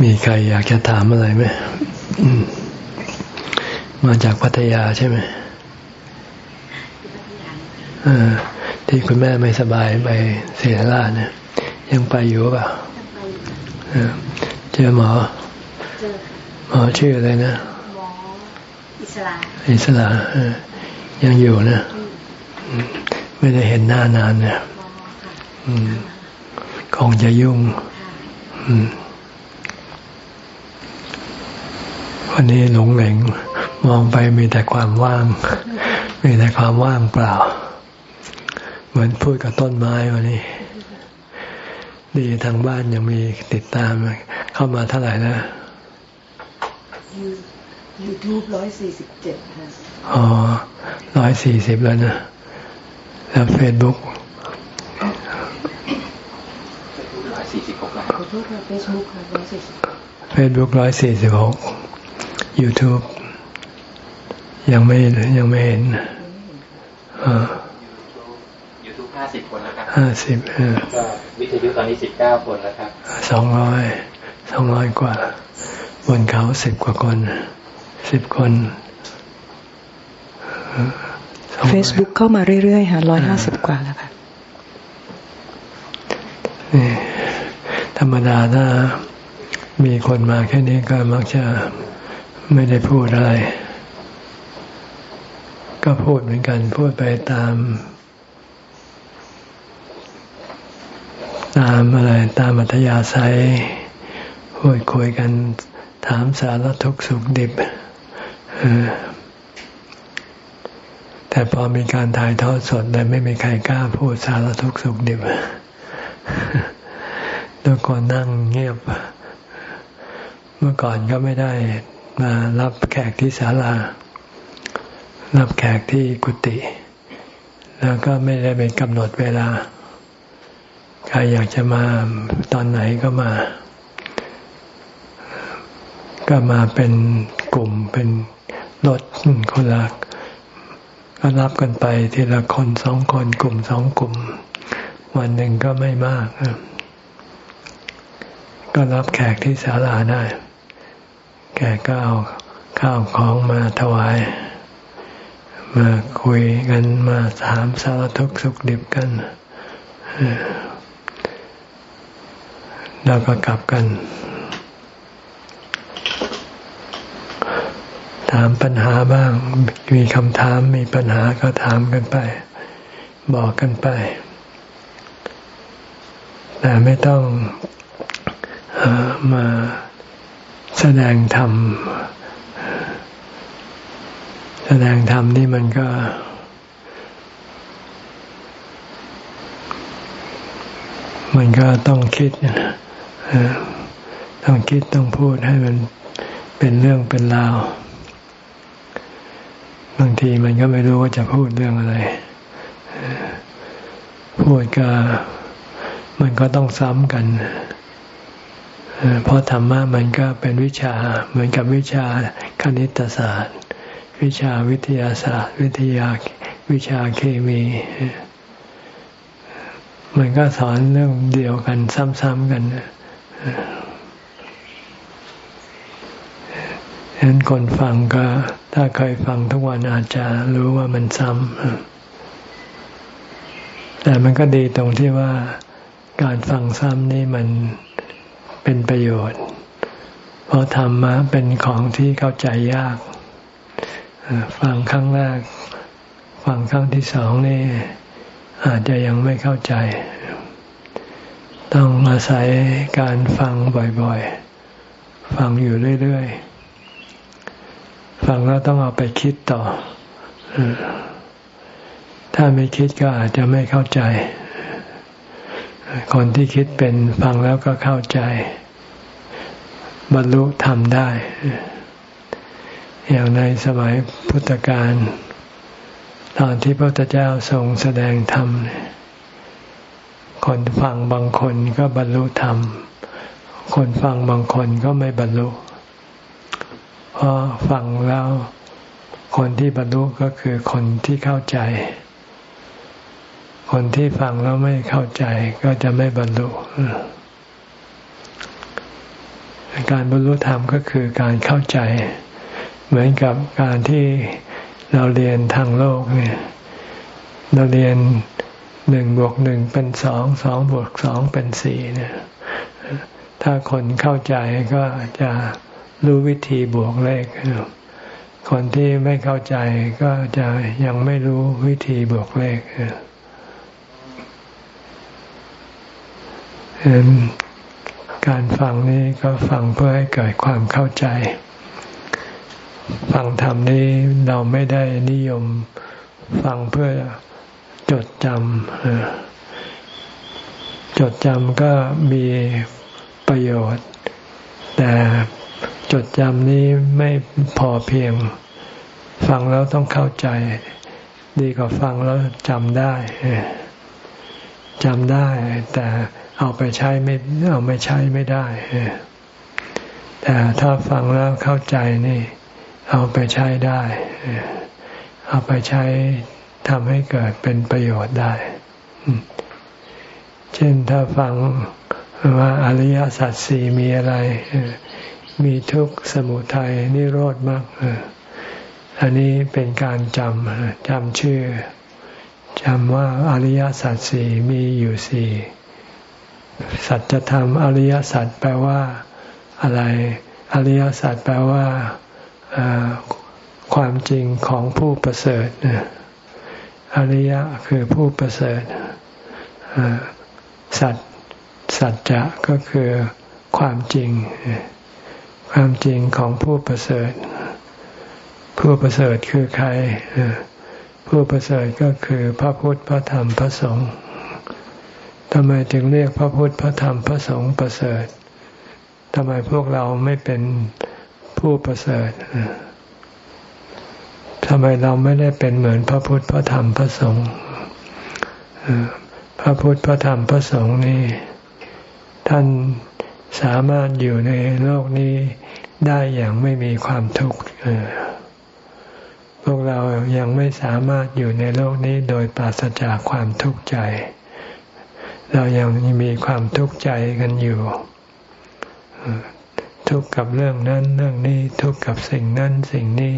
มีใครอยากจะถามอะไรไหมมาจากพัทยาใช่ไหมที่คุณแม่ไม่สบายไปเสียราเนี่ยยังไปอยู่เปล่าเจอหมอหมอชื่ออะไรนะหมออิสลาอิสลายังอยู่นะไม่ได้เห็นหน้านานเนี่ยคงจะยุ่ง วันนี้หลงเหลงมองไปมีแต่ความว่าง มีแต่ความว่างเปล่า เหมือนพูดกับต้นไม้วันนี้ ดีทางบ้านยังมีติดตาม เข้ามาเท่าไหร่แล้วยูทูบร้อยสี่สิบเจ็ดค่ะอ๋อร้อยสี่สิบแล้วนะแล้วเฟซบุ๊กร้อยสี่สิบหกขอโทษค่ะเฟซบุ๊กค่ะร้อยสี่สิบเฟซบุ๊กร้อยสี่สิบหก ยูทูบยังไม่ยังไม่เห็นยูทูบห้าสิบคนแล้วครับห้าสิบก็วิทยุตอนนี้สิบเก้าคนแล้วครับสองร้อยสองร้อยกว่า บนเขาสิบกว่าคนสิบคนเฟซบุ๊กเข้ามาเรื่อยๆค่ะร้อยห้าสิบกว่าแล้วค่ะธรรมดาถ้ามีคนมาแค่นี้ก็มักจะ ไม่ได้พูดอะไร ก็พูดเหมือนกัน พูดไปตาม ตามอะไรตามอัธยาศัยพูดคุยกันถามสารทุกสุขดิบแต่พอมีการถ่ายทอดสดเลยไม่มีใครกล้าพูดสารทุกสุขดิบทุกคนนั่งเงียบ เมื่อก่อนก็ไม่ได้ มารับแขกที่ศาลา รับแขกที่กุฏิแล้วก็ไม่ได้เป็นกำหนดเวลา ใครอยากจะมาตอนไหนก็มา ก็มาเป็นกลุ่มเป็นรถคนละก็รับกันไปทีละคนสองคนกลุ่มสองกลุ่ม วันหนึ่งก็ไม่มาก ก็รับแขกที่ศาลาได้ แกก็เอาข้าวของมาถวาย มาคุยกันมาถามสารทุกข์สุขดิบกัน แล้วก็กลับกัน ถามปัญหาบ้าง มีคำถามมีปัญหาก็ถามกันไป บอกกันไป แต่ไม่ต้องอมา แสดงธรรม แสดงธรรมนี่มันก็ มันก็ต้องคิดต้องคิดต้องพูดให้มันเป็นเรื่องเป็นราวบางทีมันก็ไม่รู้ว่าจะพูดเรื่องอะไร พูดก็มันก็ต้องซ้ำกัน เพราะธรรมะมันก็เป็นวิชาเหมือนกับวิชาคณิตศาสตร์ วิชาวิทยาศาสตร์ วิทยาวิชาเคมี มันก็สอนเรื่องเดียวกันซ้ำๆกันฉะนั้นคนฟังก็ถ้าเคยฟังทุกวันอาจจะรู้ว่ามันซ้ำแต่มันก็ดีตรงที่ว่าการฟังซ้ำนี่มัน เป็นประโยชน์ เพราะธรรมะเป็นของที่เข้าใจยาก ฟังครั้งแรก ฟังครั้งที่สองนี่ อาจจะยังไม่เข้าใจ ต้องอาศัยการฟังบ่อยๆ ฟังอยู่เรื่อยๆ ฟังแล้วต้องเอาไปคิดต่อ ถ้าไม่คิดก็อาจจะไม่เข้าใจ คนที่คิดเป็นฟังแล้วก็เข้าใจ บรรลุธรรมได้ อย่างในสมัยพุทธกาลตอนที่พระพุทธเจ้าทรงแสดงธรรม คนฟังบางคนก็บรรลุธรรม คนฟังบางคนก็ไม่บรรลุ เพราะฟังแล้วคนที่บรรลุก็คือคนที่เข้าใจ คนที่ฟังแล้วไม่เข้าใจก็จะไม่บรรลุ การบรรลุธรรมก็คือการเข้าใจ เหมือนกับการที่เราเรียนทางโลกเนี่ยเราเรียนหนึ่งบวกหนึ่งเป็นสองสองบวกสองเป็นสี่เนี่ยถ้าคนเข้าใจก็จะรู้วิธีบวกเลข คนที่ไม่เข้าใจก็จะยังไม่รู้วิธีบวกเลข การฟังนี้ก็ฟังเพื่อให้เกิดความเข้าใจ ฟังธรรมนี้เราไม่ได้นิยมฟังเพื่อจดจำจดจำก็มีประโยชน์ แต่จดจำนี้ไม่พอเพียง ฟังแล้วต้องเข้าใจ ดีกว่าฟังแล้วจำได้จำได้แต่ เอาไปใช้ไม่เอาไม่ใช้ไม่ได้ แต่ถ้าฟังแล้วเข้าใจนี่ เอาไปใช้ได้ เอาไปใช้ทำให้เกิดเป็นประโยชน์ได้ เช่นถ้าฟังว่าอริยสัจสี่มีอะไร มีทุกข์สมุทัยนิโรธมากอันนี้เป็นการจำจำชื่อจำว่าอริยสัจสี่มีอยู่สี่ สัจธรรมอริยสัจแปลว่าอะไร อริยสัจแปลว่าความจริงของผู้ประเสริฐอริยะคือผู้ประเสริฐสัจสัจจะก็คือความจริง ความจริงของผู้ประเสริฐ ผู้ประเสริฐคือใคร ผู้ประเสริฐก็คือพระพุทธพระธรรมพระสงฆ์ ทำไมถึงเรียกพระพุทธพระธรรมพระสงฆ์ประเสริฐทำไมพวกเราไม่เป็นผู้ประเสริฐทำไมเราไม่ได้เป็นเหมือนพระพุทธพระธรรมพระสงฆ์พระพุทธพระธรรมพระสงฆ์นี่ ท่านสามารถอยู่ในโลกนี้ได้อย่างไม่มีความทุกข์พวกเรายังไม่สามารถอยู่ในโลกนี้โดยปราศจากความทุกข์ใจ เรายังมีความทุกข์ใจกันอยู่ ทุกข์กับเรื่องนั้นเรื่องนี้ ทุกข์กับสิ่งนั้นสิ่งนี้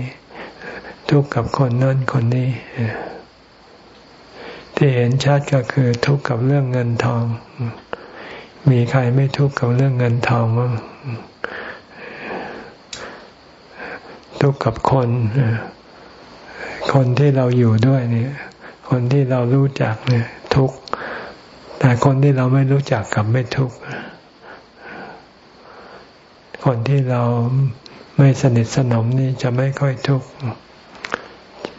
ทุกข์กับคนนั้นคนนี้ ที่เห็นชัดก็คือทุกข์กับเรื่องเงินทอง มีใครไม่ทุกข์กับเรื่องเงินทองมั้งทุกข์กับคนคนที่เราอยู่ด้วยเนี่ย คนที่เรารู้จักเนี่ย ทุกข์ แต่คนที่เราไม่รู้จักกับไม่ทุกข์คนที่เราไม่สนิทสนมนี่จะไม่ค่อยทุกข์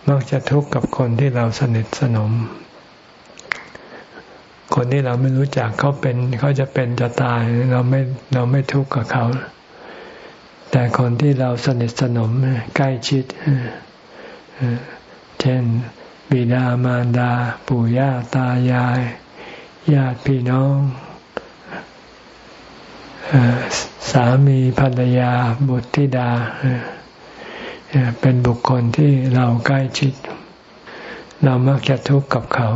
มักจะทุกข์กับคนที่เราสนิทสนม คนที่เราไม่รู้จักเขาเป็นเขาจะเป็นจะตายเราไม่เราไม่ทุกข์กับเขา แต่คนที่เราสนิทสนมใกล้ชิด เช่นบิดามารดา ปู่ย่าตายาย ญาติพี่น้องสามีภรรยาบุตรธิดา เป็นบุคคลที่เราใกล้ชิด เรามักจะทุกข์กับเขา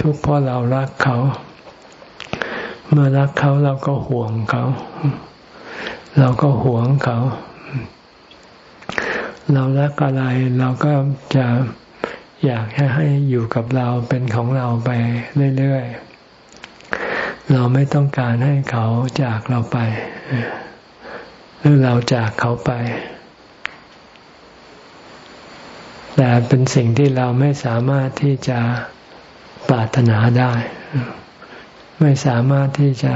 ทุกข์เพราะเรารักเขา เมื่อรักเขาเราก็ห่วงเขา เราก็หวงเขา เรารักอะไรเราก็จะ อยากให้อยู่กับเราเป็นของเราไปเรื่อยๆ เราไม่ต้องการให้เขาจากเราไป หรือเราจากเขาไป แต่เป็นสิ่งที่เราไม่สามารถที่จะปรารถนาได้ ไม่สามารถที่จะ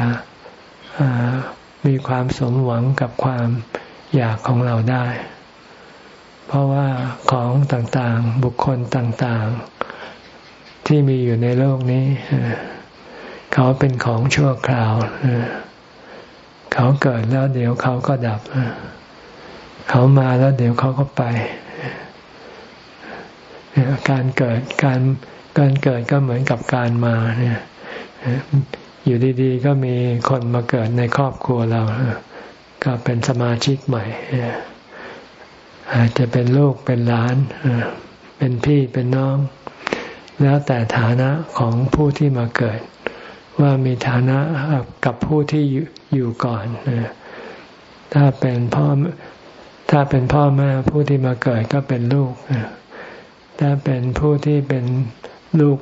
มีความสมหวังกับความอยากของเราได้ เพราะว่าของต่างๆ บุคคลต่างๆ ที่มีอยู่ในโลกนี้ เขาเป็นของชั่วคราว เขาเกิดแล้วเดี๋ยวเขาก็ดับ เขามาแล้วเดี๋ยวเขาก็ไป การเกิดการการเกิดก็เหมือนกับการมาเนี่ยอยู่ดีๆ ก็มีคนมาเกิดในครอบครัวเรา ก็เป็นสมาชิกใหม่ อาจจะเป็นลูกเป็นหลานเป็นพี่เป็นน้อง แล้วแต่ฐานะของผู้ที่มาเกิด ว่ามีฐานะกับผู้ที่อยู่ก่อนถ้าเป็นพ่อถ้าเป็นพ่อแม่ผู้ที่มาเกิดก็เป็นลูกถ้าเป็นผู้ที่เป็นลูก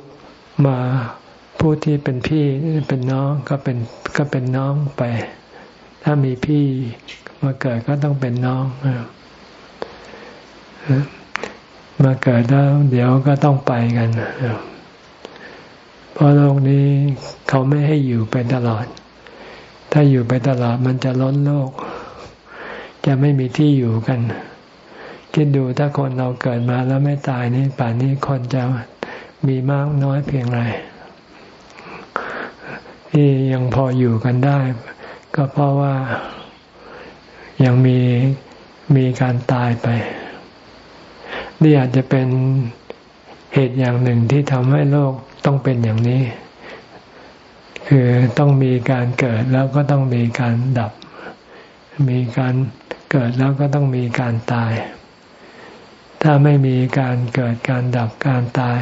มาผู้ที่เป็นพี่เป็นน้องก็เป็นก็เป็นน้องไป ถ้ามีพี่มาเกิดก็ต้องเป็นน้อง มาเกิดแล้วเดี๋ยวก็ต้องไปกันเพราะโลกนี้เขาไม่ให้อยู่ไปตลอด ถ้าอยู่ไปตลอดมันจะล้นโลก จะไม่มีที่อยู่กัน คิดดูถ้าคนเราเกิดมาแล้วไม่ตายนี่ป่านนี้คนจะมีมากน้อยเพียงไรที่ยังพออยู่กันได้ ก็เพราะว่ายังมีมีการตายไป นี่อาจจะเป็นเหตุอย่างหนึ่งที่ทำให้โลกต้องเป็นอย่างนี้ คือต้องมีการเกิดแล้วก็ต้องมีการดับ มีการเกิดแล้วก็ต้องมีการตาย ถ้าไม่มีการเกิดการดับการตาย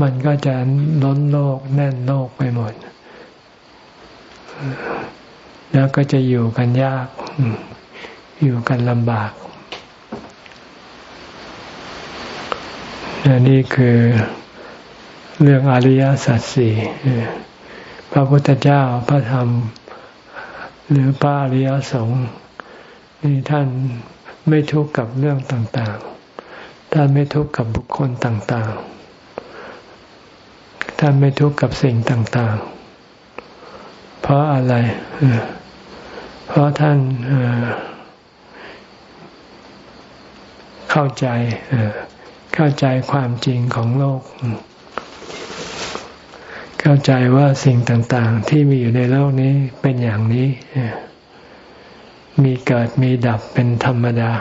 มันก็จะล้นโลกแน่นโลกไปหมด แล้วก็จะอยู่กันยาก อยู่กันลำบาก นี่คือเรื่องอริยสัจสี่พระพุทธเจ้าพระธรรม หรือพระอริยสงฆ์นี่ท่านไม่ทุกข์กับเรื่องต่างๆ ท่านไม่ทุกข์กับบุคคลต่างๆ ท่านไม่ทุกข์กับสิ่งต่างๆ เพราะอะไร เพราะท่านเข้าใจ เข้าใจความจริงของโลก เข้าใจว่าสิ่งต่างๆ ที่มีอยู่ในโลกนี้เป็นอย่างนี้ มีเกิดมีดับเป็นธรรมดา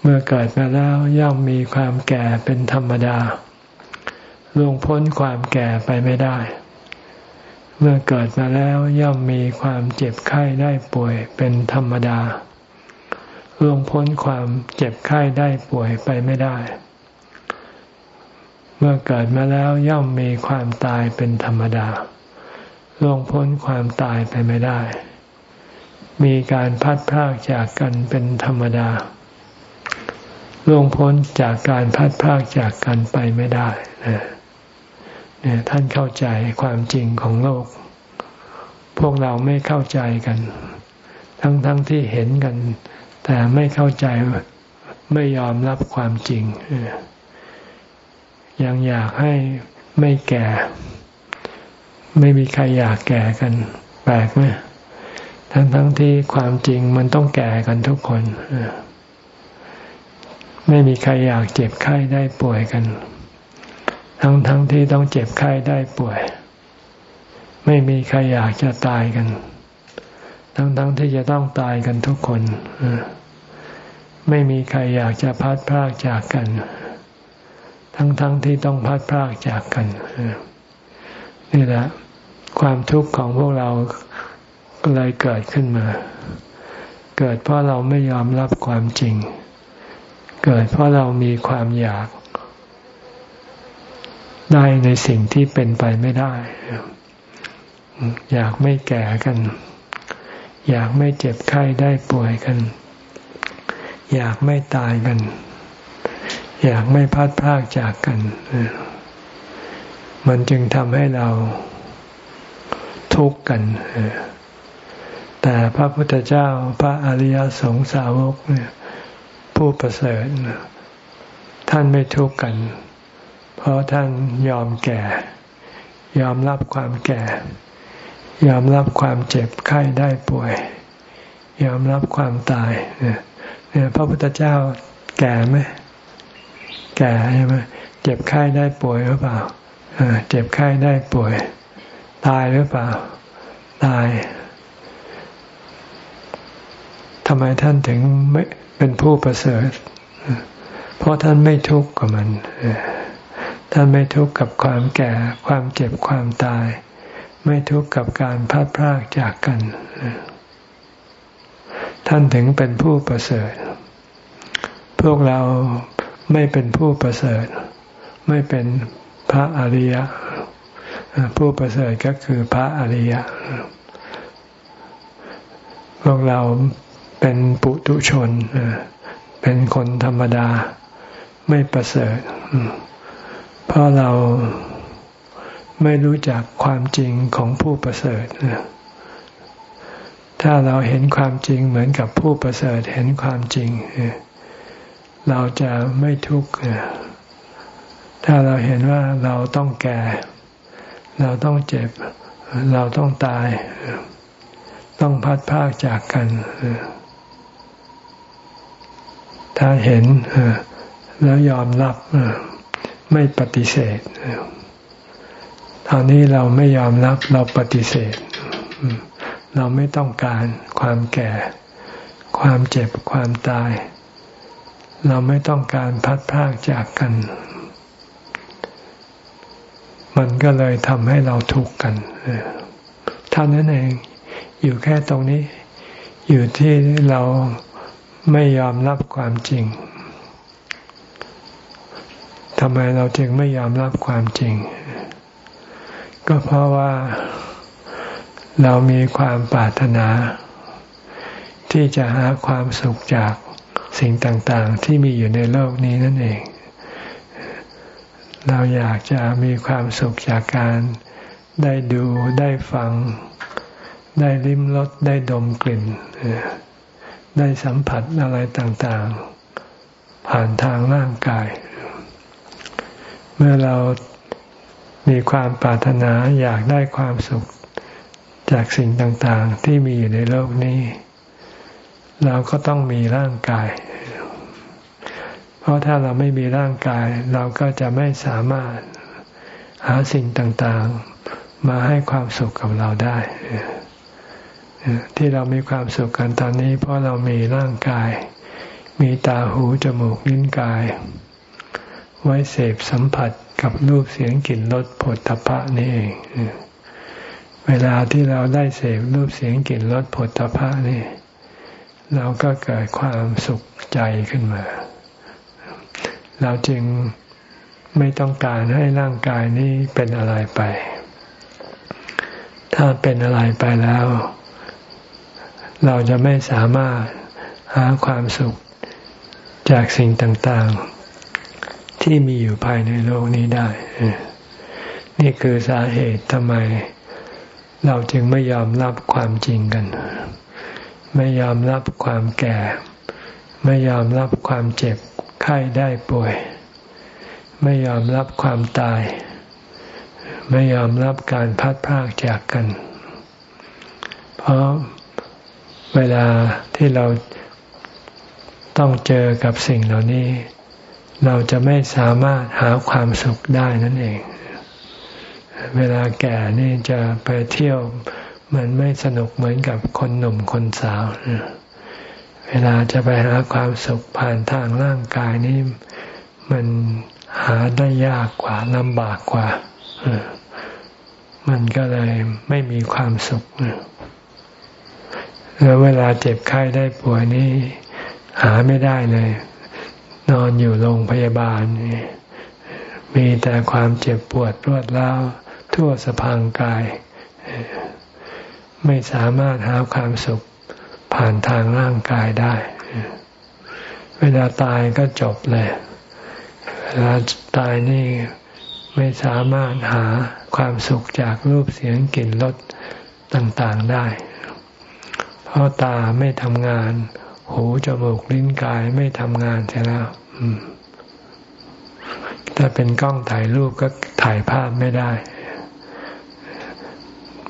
เมื่อเกิดมาแล้วย่อมมีความแก่เป็นธรรมดาล่วงพ้นความแก่ไปไม่ได้ เมื่อเกิดมาแล้วย่อมมีความเจ็บไข้ได้ป่วยเป็นธรรมดา ล่วงพ้นความเจ็บไข้ได้ป่วยไปไม่ได้ เมื่อเกิดมาแล้วย่อมมีความตายเป็นธรรมดาล่วงพ้นความตายไปไม่ได้ มีการพัดพรากจากกันเป็นธรรมดาล่วงพ้นจากการพัดพรากจากกันไปไม่ได้เนี่ยท่านเข้าใจความจริงของโลก พวกเราไม่เข้าใจกัน ทั้งๆทที่เห็นกัน แต่ไม่เข้าใจไม่ยอมรับความจริง ยังอยากให้ไม่แก่ ไม่มีใครอยากแก่กัน แปลกไหมทั้งทั้งที่ความจริงมันต้องแก่กันทุกคน ไม่มีใครอยากเจ็บไข้ได้ป่วยกัน ทั้งทั้งที่ต้องเจ็บไข้ได้ป่วย ไม่มีใครอยากจะตายกัน ทั้งทั้งที่จะต้องตายกันทุกคน ไม่มีใครอยากจะพัดพรากจากกัน ทั้งๆทที่ต้องพัดพรากจากกันนี่แหละ ความทุกข์ของพวกเราเลยเกิดขึ้นมา เกิดเพราะเราไม่ยอมรับความจริง เกิดเพราะเรามีความอยาก ได้ในสิ่งที่เป็นไปไม่ได้ อยากไม่แก่กัน อยากไม่เจ็บไข้ได้ป่วยกัน อยากไม่ตายกัน อยากไม่พัดพากจากกัน มันจึงทำให้เราทุกข์กัน แต่พระพุทธเจ้าพระอริยสงสาวกเนี่ยผู้ประเสริฐท่านไม่ทุกข์กัน เพราะท่านยอมแก่ ยอมรับความแก่ ยอมรับความเจ็บไข้ได้ป่วย ยอมรับความตายเนี่ย พระพุทธเจ้าแก่ไหมแก่ใช่ไหมเจ็บไข้ได้ป่วยหรือเปล่าเจ็บไข้ได้ป่วย ตายหรือเปล่า ตายทำไมท่านถึงไม่เป็นผู้ประเสริฐ เพราะท่านไม่ทุกข์กับมัน ท่านไม่ทุกข์กับความแก่ ความเจ็บ ความตาย ไม่ทุกข์กับการพัดพรากจากกัน ท่านถึงเป็นผู้ประเสริฐ พวกเราไม่เป็นผู้ประเสริฐ ไม่เป็นพระอริยะ ผู้ประเสริฐก็คือพระอริยะ พวกเราเป็นปุถุชน เป็นคนธรรมดา ไม่ประเสริฐ เพราะเราไม่รู้จักความจริงของผู้ประเสริฐ ถ้าเราเห็นความจริงเหมือนกับผู้ประเสริฐเห็นความจริง เราจะไม่ทุกข์ถ้าเราเห็นว่าเราต้องแก่ เราต้องเจ็บ เราต้องตาย ต้องพัดพากจากกัน ถ้าเห็นแล้วยอมรับไม่ปฏิเสธตอนนี้เราไม่ยอมรับเราปฏิเสธ เราไม่ต้องการความแก่ ความเจ็บความตาย เราไม่ต้องการพัดพากจากกัน มันก็เลยทำให้เราทุกข์กันเท่านั้นเองอยู่แค่ตรงนี้ อยู่ที่เราไม่ยอมรับความจริงทำไมเราจึงไม่ยอมรับความจริง ก็เพราะว่า เรามีความปรารถนา ที่จะหาความสุขจากสิ่งต่าง ๆ ที่มีอยู่ในโลกนี้นั่นเอง เราอยากจะมีความสุขจากการได้ดูได้ฟัง ได้ลิ้มรสได้ดมกลิ่น ได้สัมผัสอะไรต่าง ๆ ผ่านทางร่างกาย เมื่อเรามีความปรารถนาอยากได้ความสุข จากสิ่งต่างๆที่มีอยู่ในโลกนี้ เราก็ต้องมีร่างกาย เพราะถ้าเราไม่มีร่างกาย เราก็จะไม่สามารถหาสิ่งต่างๆ มาให้ความสุขกับเราได้ ที่เรามีความสุขกันตอนนี้ เพราะเรามีร่างกาย มีตาหูจมูกลิ้นกาย ไว้เสพสัมผัสกับรูปเสียงกลิ่นรสผลตภะนี่เอง เวลาที่เราได้เสพรูปเสียงกลิ่นรสผลตภะนี่ เราก็เกิดความสุขใจขึ้นมา เราจึงไม่ต้องการให้ร่างกายนี้เป็นอะไรไป ถ้าเป็นอะไรไปแล้ว เราจะไม่สามารถหาความสุขจากสิ่งต่าง ๆ ที่มีอยู่ภายในโลกนี้ได้ นี่คือสาเหตุทำไม เราจึงไม่ยอมรับความจริงกัน ไม่ยอมรับความแก่ ไม่ยอมรับความเจ็บไข้ได้ป่วย ไม่ยอมรับความตาย ไม่ยอมรับการพัดพากจากกัน เพราะเวลาที่เราต้องเจอกับสิ่งเหล่านี้ เราจะไม่สามารถหาความสุขได้นั่นเอง เวลาแก่นี่จะไปเที่ยวมันไม่สนุกเหมือนกับคนหนุ่มคนสาว เวลาจะไปหาความสุขผ่านทางร่างกายนี้มันหาได้ยากกว่าลำบากกว่า มันก็เลยไม่มีความสุข แล้วเวลาเจ็บไข้ได้ป่วยนี่หาไม่ได้เลย นอนอยู่โรงพยาบาล มีแต่ความเจ็บปวดรวดร้าว ทั่วสะพางกาย ไม่สามารถหาความสุขผ่านทางร่างกายได้ เวลาตายก็จบเลย เวลาตายนี่ไม่สามารถหาความสุขจากรูปเสียงกลิ่นรสต่างๆได้ เพราะตาไม่ทำงาน หูจมูกลิ้นกายไม่ทำงานใช่แล้วถ้าเป็นกล้องถ่ายรูปก็ถ่ายภาพไม่ได้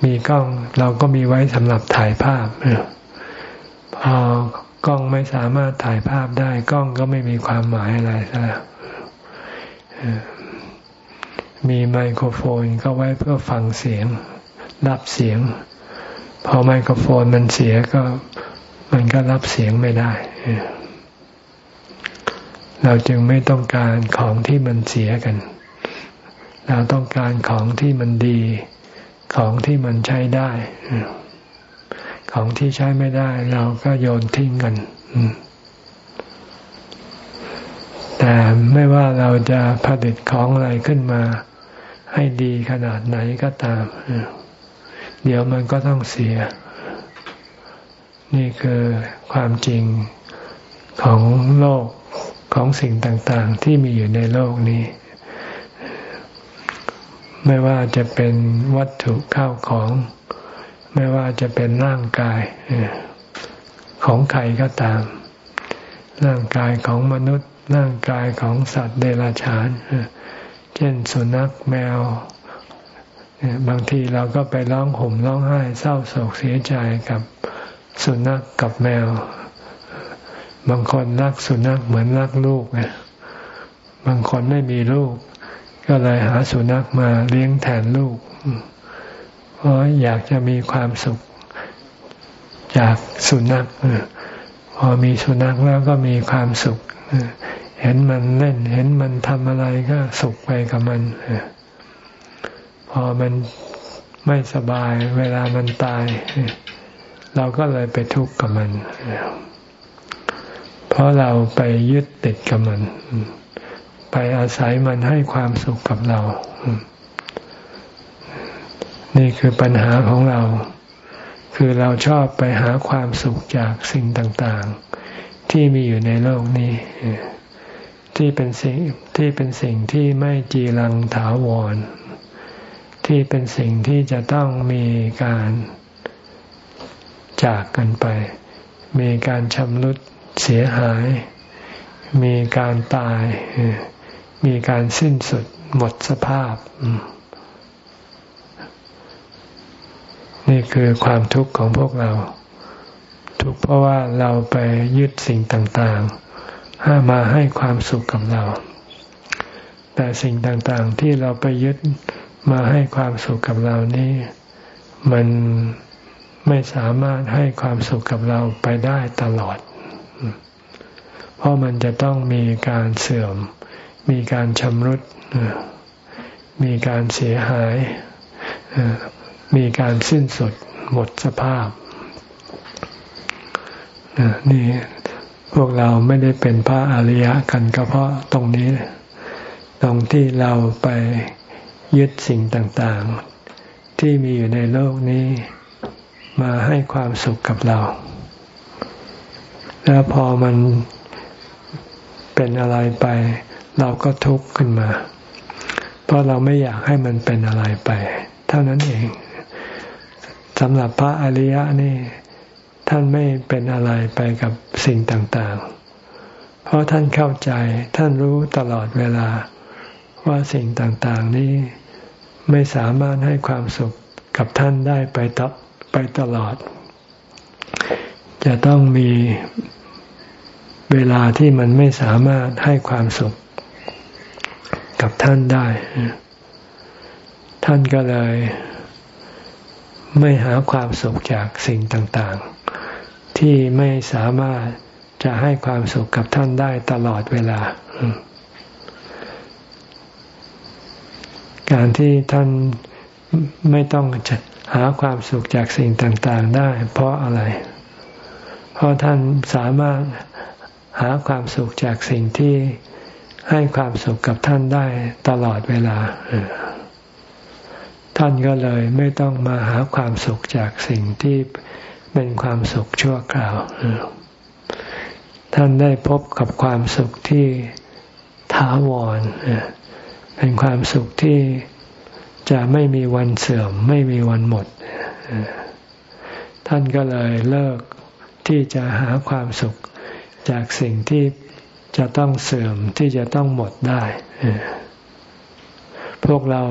มีกล้องเราก็มีไว้สำหรับถ่ายภาพพอกล้องไม่สามารถถ่ายภาพได้ กล้องก็ไม่มีความหมายอะไรซะแล้วมีไมโครโฟนก็ไว้เพื่อฟังเสียง รับเสียง พอไมโครโฟนมันเสียก็มันก็รับเสียงไม่ได้ เราจึงไม่ต้องการของที่มันเสียกัน เราต้องการของที่มันดี ของที่มันใช้ได้ ของที่ใช้ไม่ได้ เราก็โยนทิ้งกันแต่ไม่ว่าเราจะผลิตของอะไรขึ้นมา ให้ดีขนาดไหนก็ตาม เดี๋ยวมันก็ต้องเสีย นี่คือความจริงของโลกของสิ่งต่าง ๆ ที่มีอยู่ในโลกนี้ ไม่ว่าจะเป็นวัตถุข้าวของ ไม่ว่าจะเป็นร่างกายของใครก็ตาม ร่างกายของมนุษย์ ร่างกายของสัตว์เดรัจฉาน เช่นสุนัขแมว บางทีเราก็ไปร้องห่มร้องไห้ เศร้าโศกเสียใจกับสุนัขกกับแมว บางคนรักสุนัขเหมือนรักลูกไงบางคนไม่มีลูก ก็เลยหาสุนัขมาเลี้ยงแทนลูก เพราะอยากจะมีความสุขจากสุนัขพอมีสุนัขแล้วก็มีความสุข เห็นมันเล่น เห็นมันทำอะไรก็สุขไปกับมัน พอมันไม่สบาย เวลามันตาย เราก็เลยไปทุกข์กับมัน เพราะเราไปยึดติดกับมัน ไปอาศัยมันให้ความสุขกับเรา นี่คือปัญหาของเรา คือเราชอบไปหาความสุขจากสิ่งต่างๆ ที่มีอยู่ในโลกนี้ ที่เป็นสิ่งที่เป็นสิ่งที่ไม่จีรังถาวร ที่เป็นสิ่งที่จะต้องมีการจากกันไป มีการชำรุดเสียหาย มีการตาย มีการสิ้นสุดหมดสภาพ นี่คือความทุกข์ของพวกเรา ทุกเพราะว่าเราไปยึดสิ่งต่างๆห้ามาให้ความสุขกับเรา แต่สิ่งต่างๆที่เราไปยึดมาให้ความสุขกับเรานี่มันไม่สามารถให้ความสุขกับเราไปได้ตลอด เพราะมันจะต้องมีการเสื่อม มีการชำรุด มีการเสียหาย มีการสิ้นสุดหมดสภาพ นี่พวกเราไม่ได้เป็นพระอริยะกันก็เพราะตรงนี้ ตรงที่เราไปยึดสิ่งต่างๆ ที่มีอยู่ในโลกนี้มาให้ความสุขกับเรา แล้วพอมันเป็นอะไรไป เราก็ทุกข์ขึ้นมา เพราะเราไม่อยากให้มันเป็นอะไรไป เท่านั้นเองสำหรับพระอริยะนี่ท่านไม่เป็นอะไรไปกับสิ่งต่างๆ เพราะท่านเข้าใจท่านรู้ตลอดเวลาว่าสิ่งต่างๆนี้ไม่สามารถให้ความสุขกับท่านได้ไปตไปตลอด จะต้องมีเวลาที่มันไม่สามารถให้ความสุข กับท่านได้ ท่านก็เลยไม่หาความสุขจากสิ่งต่างๆ ที่ไม่สามารถจะให้ความสุขกับท่านได้ตลอดเวลา การที่ท่านไม่ต้องหาความสุขจากสิ่งต่างๆได้ เพราะอะไร เพราะท่านสามารถหาความสุขจากสิ่งที่ ให้ความสุขกับท่านได้ตลอดเวลา ท่านก็เลยไม่ต้องมาหาความสุขจากสิ่งที่เป็นความสุขชั่วคราว ท่านได้พบกับความสุขที่ถาวร เป็นความสุขที่จะไม่มีวันเสื่อม ไม่มีวันหมด ท่านก็เลยเลิกที่จะหาความสุขจากสิ่งที่ จะต้องเสื่อมที่จะต้องหมดได้พวกเรา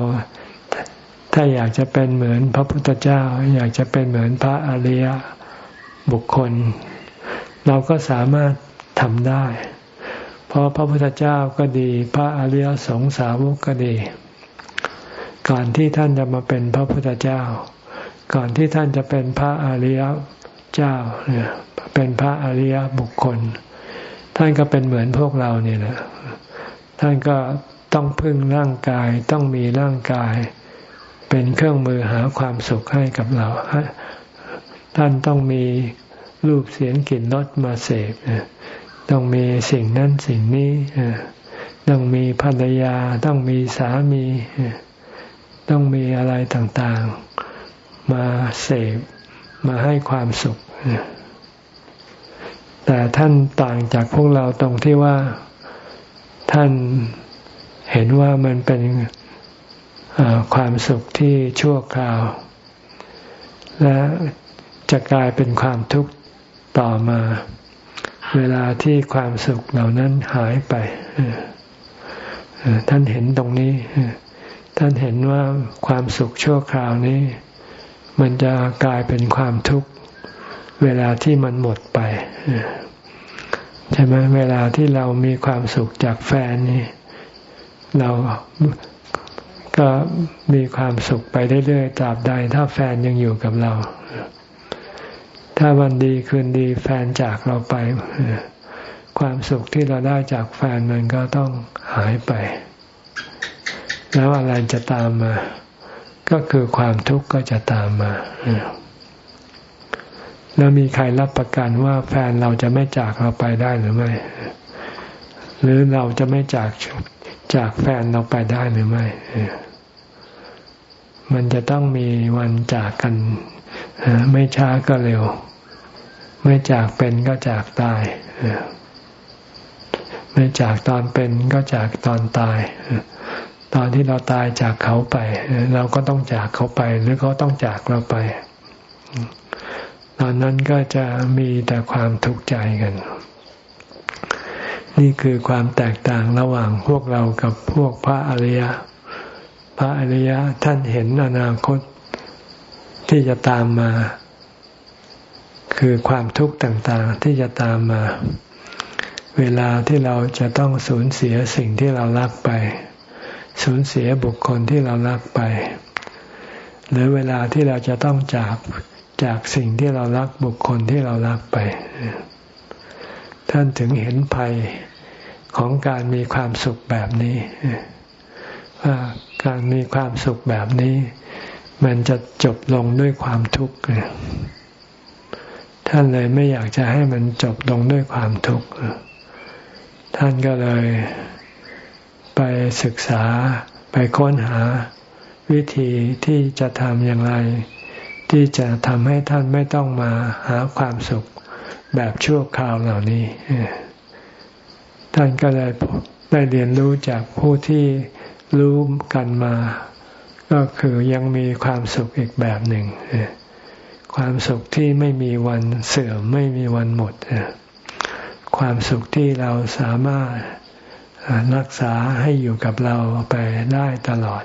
ถ้าอยากจะเป็นเหมือนพระพุทธเจ้า อยากจะเป็นเหมือนพระอริยบุคคล เราก็สามารถทำได้ เพราะพระพุทธเจ้าก็ดี พระอริยสงสาวกก็ดี ก่อนที่ท่านจะมาเป็นพระพุทธเจ้า ก่อนที่ท่านจะเป็นพระอริยเจ้าเนี่ยเป็นพระอริยบุคคล ท่านก็เป็นเหมือนพวกเราเนี่ยนะท่านก็ต้องพึ่งร่างกาย ต้องมีร่างกาย เป็นเครื่องมือหาความสุขให้กับเรา ท่านต้องมีรูปเสียงกลิ่นรสมาเสพต้องมีสิ่งนั้นสิ่งนี้ต้องมีภรรยา ต้องมีสามี ต้องมีอะไรต่างๆ มาเสพมาให้ความสุข แต่ท่านต่างจากพวกเราตรงที่ว่าท่านเห็นว่ามันเป็นความสุขที่ชั่วคราว และจะกลายเป็นความทุกข์ต่อมา เวลาที่ความสุขเหล่านั้นหายไป ท่านเห็นตรงนี้ ท่านเห็นว่าความสุขชั่วคราวนี้ มันจะกลายเป็นความทุกข์ เวลาที่มันหมดไปใช่ไหมเวลาที่เรามีความสุขจากแฟนนี่ เราก็มีความสุขไปเรื่อยๆตราบใด ถ้าแฟนยังอยู่กับเรา ถ้าวันดีคืนดีแฟนจากเราไป ความสุขที่เราได้จากแฟนมันก็ต้องหายไป แล้วอะไรจะตามมา ก็คือความทุกข์ก็จะตามมา แล้วมีใครรับประกันว่าแฟนเราจะไม่จากเราไปได้หรือไม่ หรือเราจะไม่จากจากแฟนเราไปได้หรือไม่ มันจะต้องมีวันจากกัน ไม่ช้าก็เร็ว ไม่จากเป็นก็จากตาย ไม่จากตอนเป็นก็จากตอนตาย ตอนที่เราตายจากเขาไป เราก็ต้องจากเขาไป หรือเขาต้องจากเราไป ตอนนั้นก็จะมีแต่ความทุกข์ใจกัน นี่คือความแตกต่างระหว่างพวกเรากับพวกพระอริยะ พระอริยะท่านเห็นอนาคตที่จะตามมา คือความทุกข์ต่างๆที่จะตามมา เวลาที่เราจะต้องสูญเสียสิ่งที่เรารักไป สูญเสียบุคคลที่เรารักไป หรือเวลาที่เราจะต้องจาก จากสิ่งที่เรารักบุคคลที่เรารักไป ท่านถึงเห็นภัยของการมีความสุขแบบนี้ว่าการมีความสุขแบบนี้ มันจะจบลงด้วยความทุกข์ท่านเลยไม่อยากจะให้มันจบลงด้วยความทุกข์ท่านก็เลยไปศึกษาไปค้นหาวิธีที่จะทำอย่างไร ที่จะทำให้ท่านไม่ต้องมาหาความสุขแบบชั่วคราวเหล่านี้ ท่านก็เลยได้เรียนรู้จากผู้ที่รู้กันมา ก็คือยังมีความสุขอีกแบบหนึ่ง ความสุขที่ไม่มีวันเสื่อมไม่มีวันหมด ความสุขที่เราสามารถรักษาให้อยู่กับเราไปได้ตลอด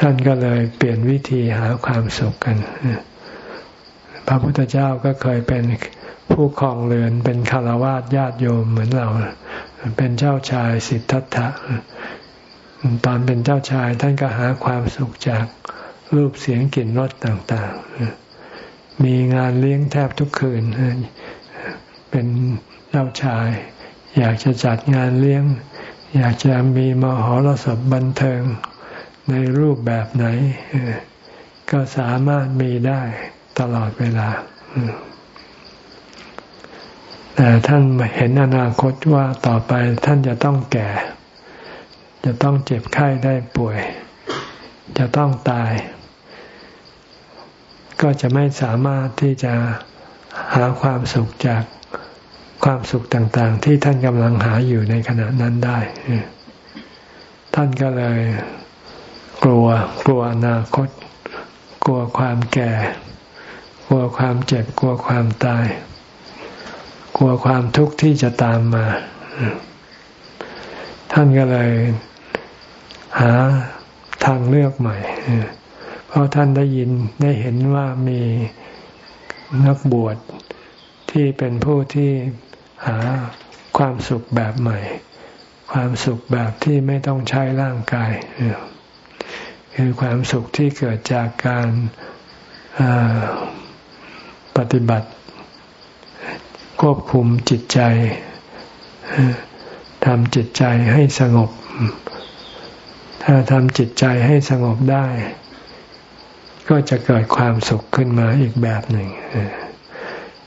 ท่านก็เลยเปลี่ยนวิธีหาความสุขกัน พระพุทธเจ้าก็เคยเป็นผู้ครองเรือนเป็นคารวาสญาติโยมเหมือนเรา เป็นเจ้าชายสิทธัตถะตอนเป็นเจ้าชายท่านก็หาความสุขจากรูปเสียงกลิ่นรสต่างๆ มีงานเลี้ยงแทบทุกคืน เป็นเจ้าชาย อยากจะจัดงานเลี้ยง อยากจะมีมหรสพบันเทิง ในรูปแบบไหน ก็สามารถมีได้ตลอดเวลา แต่ท่านเห็นอนาคตว่าต่อไปท่านจะต้องแก่ จะต้องเจ็บไข้ได้ป่วย จะต้องตาย ก็จะไม่สามารถที่จะหาความสุขจากความสุขต่าง ๆ ที่ท่านกำลังหาอยู่ในขณะนั้นได้ ท่านก็เลย กลัว กลัวอนาคต กลัวความแก่ กลัวความเจ็บ กลัวความตาย กลัวความทุกข์ที่จะตามมา ท่านก็เลยหาทางเลือกใหม่ เพราะท่านได้ยินได้เห็นว่ามีนักบวชที่เป็นผู้ที่หาความสุขแบบใหม่ ความสุขแบบที่ไม่ต้องใช้ร่างกาย คือความสุขที่เกิดจากการปฏิบัติ ควบคุมจิตใจทำจิตใจให้สงบ ถ้าทำจิตใจให้สงบได้ ก็จะเกิดความสุขขึ้นมาอีกแบบหนึ่ง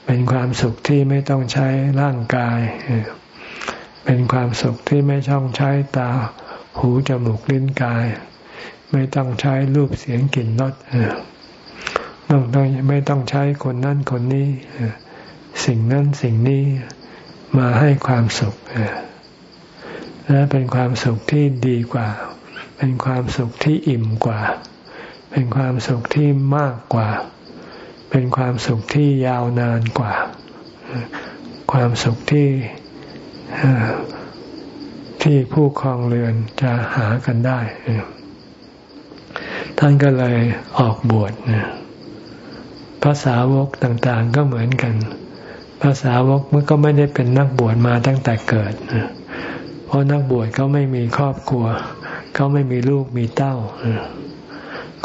เป็นความสุขที่ไม่ต้องใช้ร่างกาย เป็นความสุขที่ไม่ต้องใช้ตา หู จมูก ลิ้น กาย ไม่ต้องใช้รูปเสียงกลิ่นรสต้องต้องไม่ต้องใช้คนนั่นคนนี้ สิ่งนั้นสิ่งนี้มาให้ความสุขและเป็นความสุขที่ดีกว่า เป็นความสุขที่อิ่มกว่า เป็นความสุขที่มากกว่า เป็นความสุขที่ยาวนานกว่า ความสุขที่ที่ผู้ครองเรือนจะหากันได้ ท่านก็เลยออกบวชนะภาษาวกต่างๆก็เหมือนกัน ภาษาวกมันก็ไม่ได้เป็นนักบวชมาตั้งแต่เกิดเพราะนักบวชเขาไม่มีครอบครัว เขาไม่มีลูกมีเต้า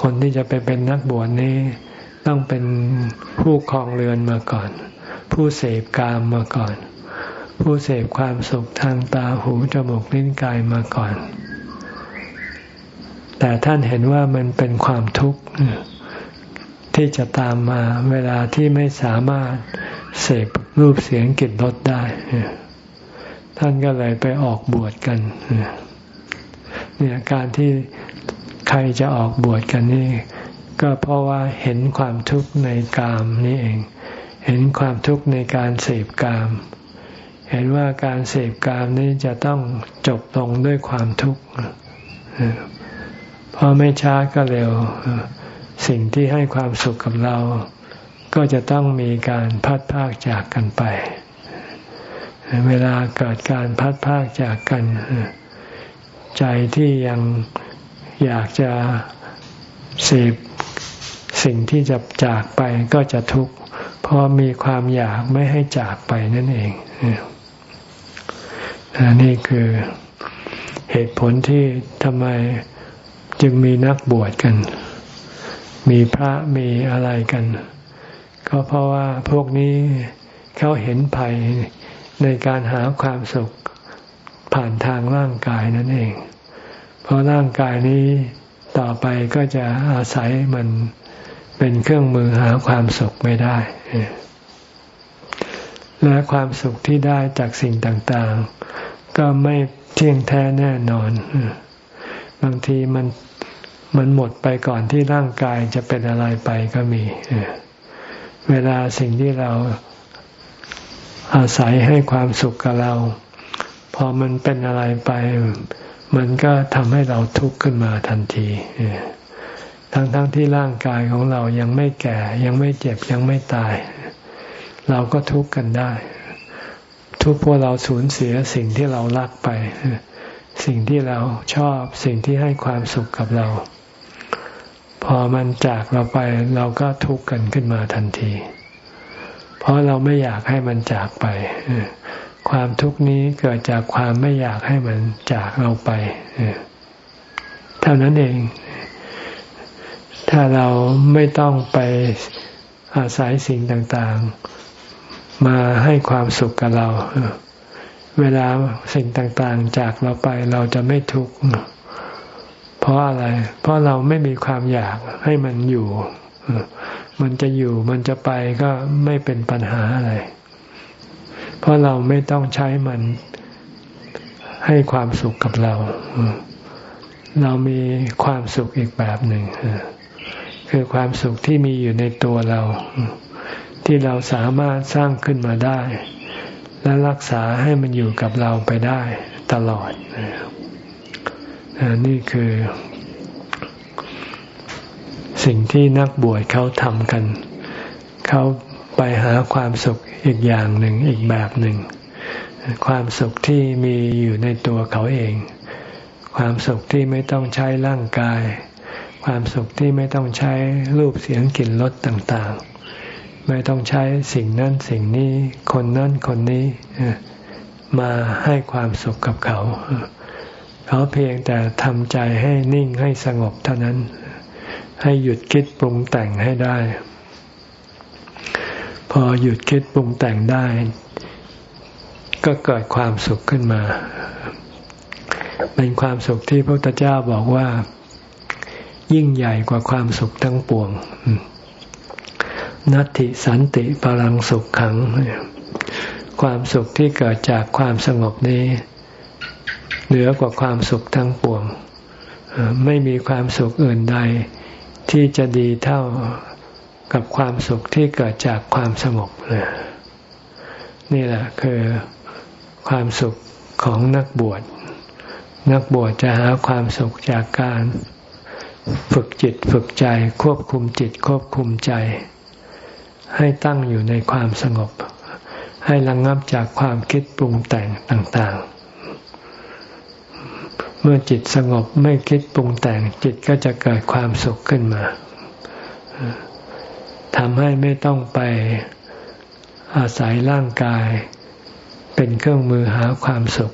คนที่จะไปเป็นนักบวชนี้ ต้องเป็นผู้ครองเรือนมาก่อน ผู้เสพกามมาก่อน ผู้เสพความสุขทางตาหูจมูกลิ้นกายมาก่อน แต่ท่านเห็นว่ามันเป็นความทุกข์ที่จะตามมาเวลาที่ไม่สามารถเสพรูปเสียงกลิ่นรสได้ ท่านก็เลยไปออกบวชกันเนี่ยการที่ใครจะออกบวชกันนี่ ก็เพราะว่าเห็นความทุกข์ในกามนี่เอง เห็นความทุกข์ในการเสพกาม เห็นว่าการเสพกามนี้จะต้องจบลงด้วยความทุกข์ พอไม่ช้าก็เร็ว สิ่งที่ให้ความสุขกับเรา ก็จะต้องมีการพัดพากจากกันไป เวลาเกิดการพัดพากจากกัน ใจที่ยังอยากจะเสพสิ่งที่จะจากไปก็จะทุกข์เพราะมีความอยากไม่ให้จากไปนั่นเองนี่คือเหตุผลที่ทำไม จึงมีนักบวชกัน มีพระมีอะไรกัน ก็เพราะว่าพวกนี้เขาเห็นภัยในการหาความสุขผ่านทางร่างกายนั่นเอง เพราะร่างกายนี้ต่อไปก็จะอาศัยมันเป็นเครื่องมือหาความสุขไม่ได้ และความสุขที่ได้จากสิ่งต่าง ๆ ก็ไม่เที่ยงแท้แน่นอน บางทีมันมันหมดไปก่อนที่ร่างกายจะเป็นอะไรไปก็มี เวลาสิ่งที่เราอาศัยให้ความสุขกับเรา พอมันเป็นอะไรไป มันก็ทำให้เราทุกข์ขึ้นมาทันทีทั้งๆทที่ร่างกายของเรายังไม่แก่ ยังไม่เจ็บยังไม่ตาย เราก็ทุกข์กันได้ ทุกข์เพราะเราสูญเสียสิ่งที่เรารักไป สิ่งที่เราชอบสิ่งที่ให้ความสุขกับเรา พอมันจากเราไปเราก็ทุกข์กันขึ้นมาทันที เพราะเราไม่อยากให้มันจากไป ความทุกข์นี้เกิดจากความไม่อยากให้มันจากเราไปเท่านั้นเอง ถ้าเราไม่ต้องไปอาศัยสิ่งต่าง ๆ มาให้ความสุขกับเราเเวลาสิ่งต่างๆ จากเราไปเราจะไม่ทุกข์เพราะอะไร เพราะเราไม่มีความอยากให้มันอยู่ มันจะอยู่มันจะไปก็ไม่เป็นปัญหาอะไร เพราะเราไม่ต้องใช้มันให้ความสุขกับเรา เรามีความสุขอีกแบบหนึ่ง คือความสุขที่มีอยู่ในตัวเรา ที่เราสามารถสร้างขึ้นมาได้ และรักษาให้มันอยู่กับเราไปได้ตลอด นี่คือ สิ่งที่นักบวชเขาทำกัน เขาไปหาความสุขอีกอย่างหนึ่งอีกแบบหนึ่ง ความสุขที่มีอยู่ในตัวเขาเอง ความสุขที่ไม่ต้องใช้ร่างกาย ความสุขที่ไม่ต้องใช้รูปเสียงกลิ่นรสต่างๆ ไม่ต้องใช้สิ่งนั้นสิ่งนี้ คนนั้นคนนี้มาให้ความสุขกับเขา เขาเพียงแต่ทำใจให้นิ่งให้สงบเท่านั้น ให้หยุดคิดปรุงแต่งให้ได้ พอหยุดคิดปรุงแต่งได้ ก็เกิดความสุขขึ้นมา เป็นความสุขที่พระพุทธเจ้าบอกว่า ยิ่งใหญ่กว่าความสุขทั้งปวง นัตติสันติพลังสุขขัง ความสุขที่เกิดจากความสงบนี้ เหนือกว่าความสุขทั้งปวง ไม่มีความสุขอื่นใด ที่จะดีเท่ากับความสุขที่เกิดจากความสงบเลยนี่แหละคือความสุขของนักบวช นักบวชจะหาความสุขจากการ ฝึกจิตฝึกใจควบคุมจิตควบคุมใจ ให้ตั้งอยู่ในความสงบ ให้ระงงับจากความคิดปรุงแต่งต่างๆ เมื่อจิตสงบไม่คิดปรุงแต่ง จิตก็จะเกิดความสุขขึ้นมาทำให้ไม่ต้องไปอาศัยร่างกาย เป็นเครื่องมือหาความสุข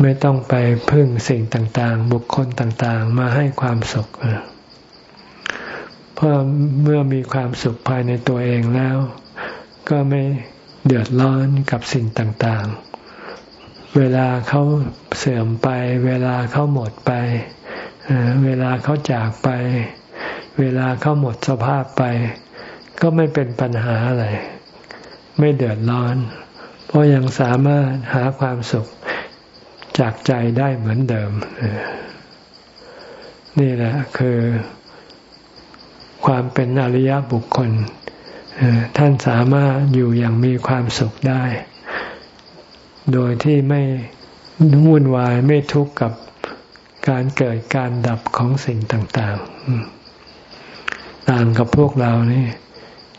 ไม่ต้องไปพึ่งสิ่งต่างๆ บุคคลต่างๆ มาให้ความสุขเพราะเมื่อมีความสุขภายในตัวเองแล้ว ก็ไม่เดือดร้อนกับสิ่งต่างๆ เวลาเขาเสื่อมไป เวลาเขาหมดไป เวลาเขาจากไป เวลาเขาหมดสภาพไป ก็ไม่เป็นปัญหาอะไร ไม่เดือดร้อน เพราะยังสามารถหาความสุขจากใจได้เหมือนเดิม นี่แหละคือ ความเป็นอริยบุคคล ท่านสามารถอยู่อย่างมีความสุขได้ โดยที่ไม่วุ่นวายไม่ทุกข์กับการเกิดการดับของสิ่งต่างๆ ต่างกับพวกเรานี่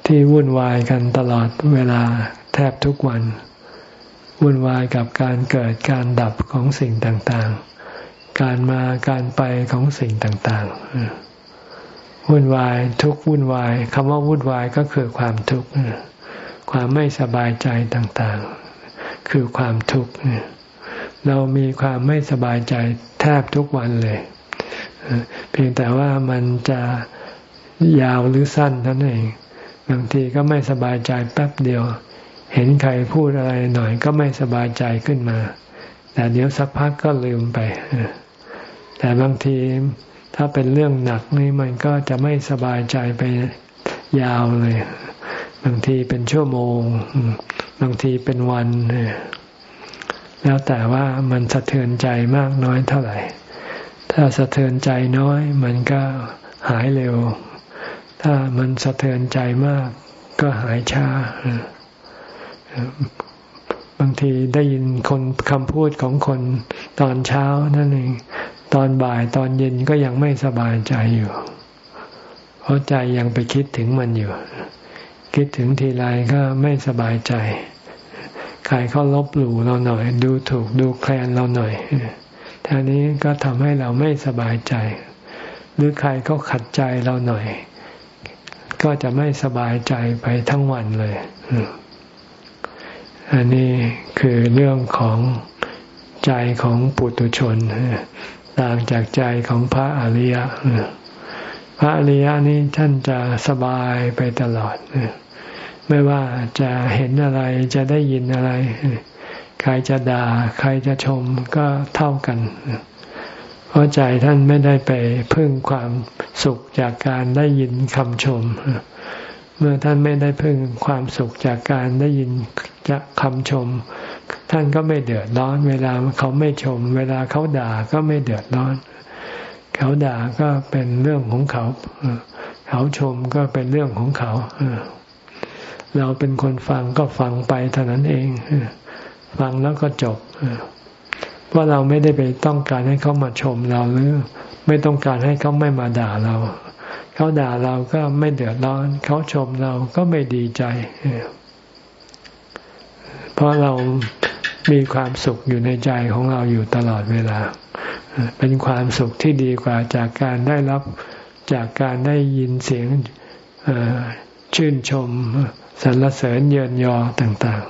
ที่วุ่นวายกันตลอดเวลาแทบทุกวัน วุ่นวายกับการเกิดการดับของสิ่งต่างๆ การมาการไปของสิ่งต่างๆ วุ่นวาย ทุกวุ่นวายคำว่าวุ่นวายก็คือความทุกข์ความไม่สบายใจต่างๆ คือความทุกข์เรามีความไม่สบายใจแทบทุกวันเลย เพียงแต่ว่ามันจะยาวหรือสั้นเท่านั้นเองบางทีก็ไม่สบายใจแป๊บเดียว เห็นใครพูดอะไรหน่อยก็ไม่สบายใจขึ้นมา แต่เดี๋ยวสักพักก็ลืมไปแต่บางที ถ้าเป็นเรื่องหนักนี่มันก็จะไม่สบายใจไปยาวเลย บางทีเป็นชั่วโมง บางทีเป็นวันแล้วแต่ว่ามันสะเทือนใจมากน้อยเท่าไหร่ ถ้าสะเทือนใจน้อย มันก็หายเร็ว ถ้ามันสะเทือนใจมาก ก็หายช้าบางทีได้ยินคนคำพูดของคนตอนเช้านั่นเอง ตอนบ่ายตอนเย็นก็ยังไม่สบายใจอยู่ เพราะใจยังไปคิดถึงมันอยู่ คิดถึงทีไรก็ไม่สบายใจ ใครเขาลบหลู่เราหน่อย ดูถูกดูแคลนเราหน่อยท่านี้ก็ทำให้เราไม่สบายใจ หรือใครเขาขัดใจเราหน่อย ก็จะไม่สบายใจไปทั้งวันเลย อันนี้คือเรื่องของใจของปุถุชน ต่างจากใจของพระอริยะพระอริยะนี้ท่านจะสบายไปตลอดไม่ว่าจะเห็นอะไรจะได้ยินอะไร ใครจะด่า ใครจะชมก็เท่ากันเพราะใจท่านไม่ได้ไปพึ่งความสุขจากการได้ยินคำชม เมื่อท่านไม่ได้พึ่งความสุขจากการได้ยินจะคำชม ท่านก็ไม่เดือดร้อน เวลาเขาไม่ชม เวลาเขาด่าก็ไม่เดือดร้อน เขาด่าก็เป็นเรื่องของเขา เขาชมก็เป็นเรื่องของเขา เราเป็นคนฟังก็ฟังไปเท่านั้นเอง ฟังแล้วก็จบว่าเราไม่ได้ไปต้องการให้เขามาชมเราหรือ ไม่ต้องการให้เขาไม่มาด่าเรา เขาด่าเราก็ไม่เดือดร้อน เขาชมเราก็ไม่ดีใจเเพราะเรามีความสุขอยู่ในใจของเราอยู่ตลอดเวลา เป็นความสุขที่ดีกว่าจากการได้รับจากการได้ยินเสียงชื่นชมสรรเสริญเยินยอต่าง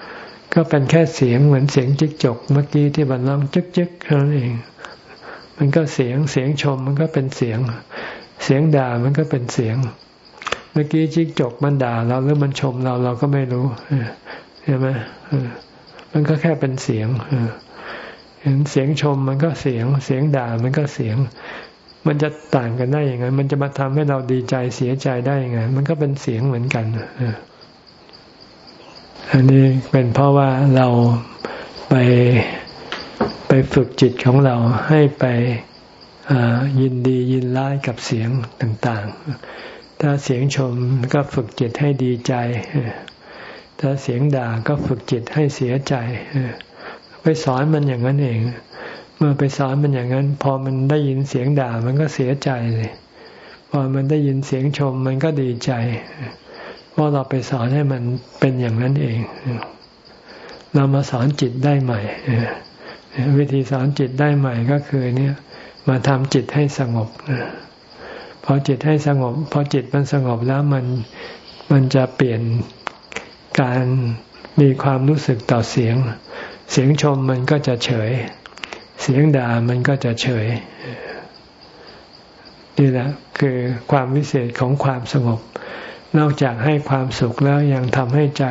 ๆ ก็เป็นแค่เสียงเหมือนเสียงจิกจกเมื่อกี้ที่มันร้องจึกจึกเท่านั้นเอง มันก็เสียงเสียงชมมันก็เป็นเสียง เสียงด่ามันก็เป็นเสียง เมื่อกี้จิกจกมันด่าเราหรือมันชมเราเราก็ไม่รู้ ใช่ไหมมันก็แค่เป็นเสียงเห็นเสียงชมมันก็เสียง เสียงด่ามันก็เสียง มันจะต่างกันได้ยังไง มันจะมาทำให้เราดีใจเสียใจได้ยังไง มันก็เป็นเสียงเหมือนกันอันนี้เป็นเพราะว่าเราไปไปฝึกจิตของเราให้ไปยินดียินร้ายกับเสียงต่าง ๆ ถ้าเสียงชมก็ฝึกจิตให้ดีใจ ถ้าเสียงด่าก็ฝึกจิตให้เสียใจไปสอนมันอย่างนั้นเอง เมื่อไปสอนมันอย่างนั้น พอมันได้ยินเสียงด่ามันก็เสียใจเลยพอมันได้ยินเสียงชมมันก็ดีใจเพราะเราไปสอนให้มันเป็นอย่างนั้นเอง เรามาสอนจิตได้ใหม่วิธีสอนจิตได้ใหม่ก็คือ เนี่ย มาทำจิตให้สงบพอจิตให้สงบ พอจิตมันสงบแล้วมันมันจะเปลี่ยน การมีความรู้สึกต่อเสียง เสียงชมมันก็จะเฉย เสียงด่ามันก็จะเฉย นี่แหละคือความวิเศษของความสงบ นอกจากให้ความสุขแล้วยังทำให้ใจ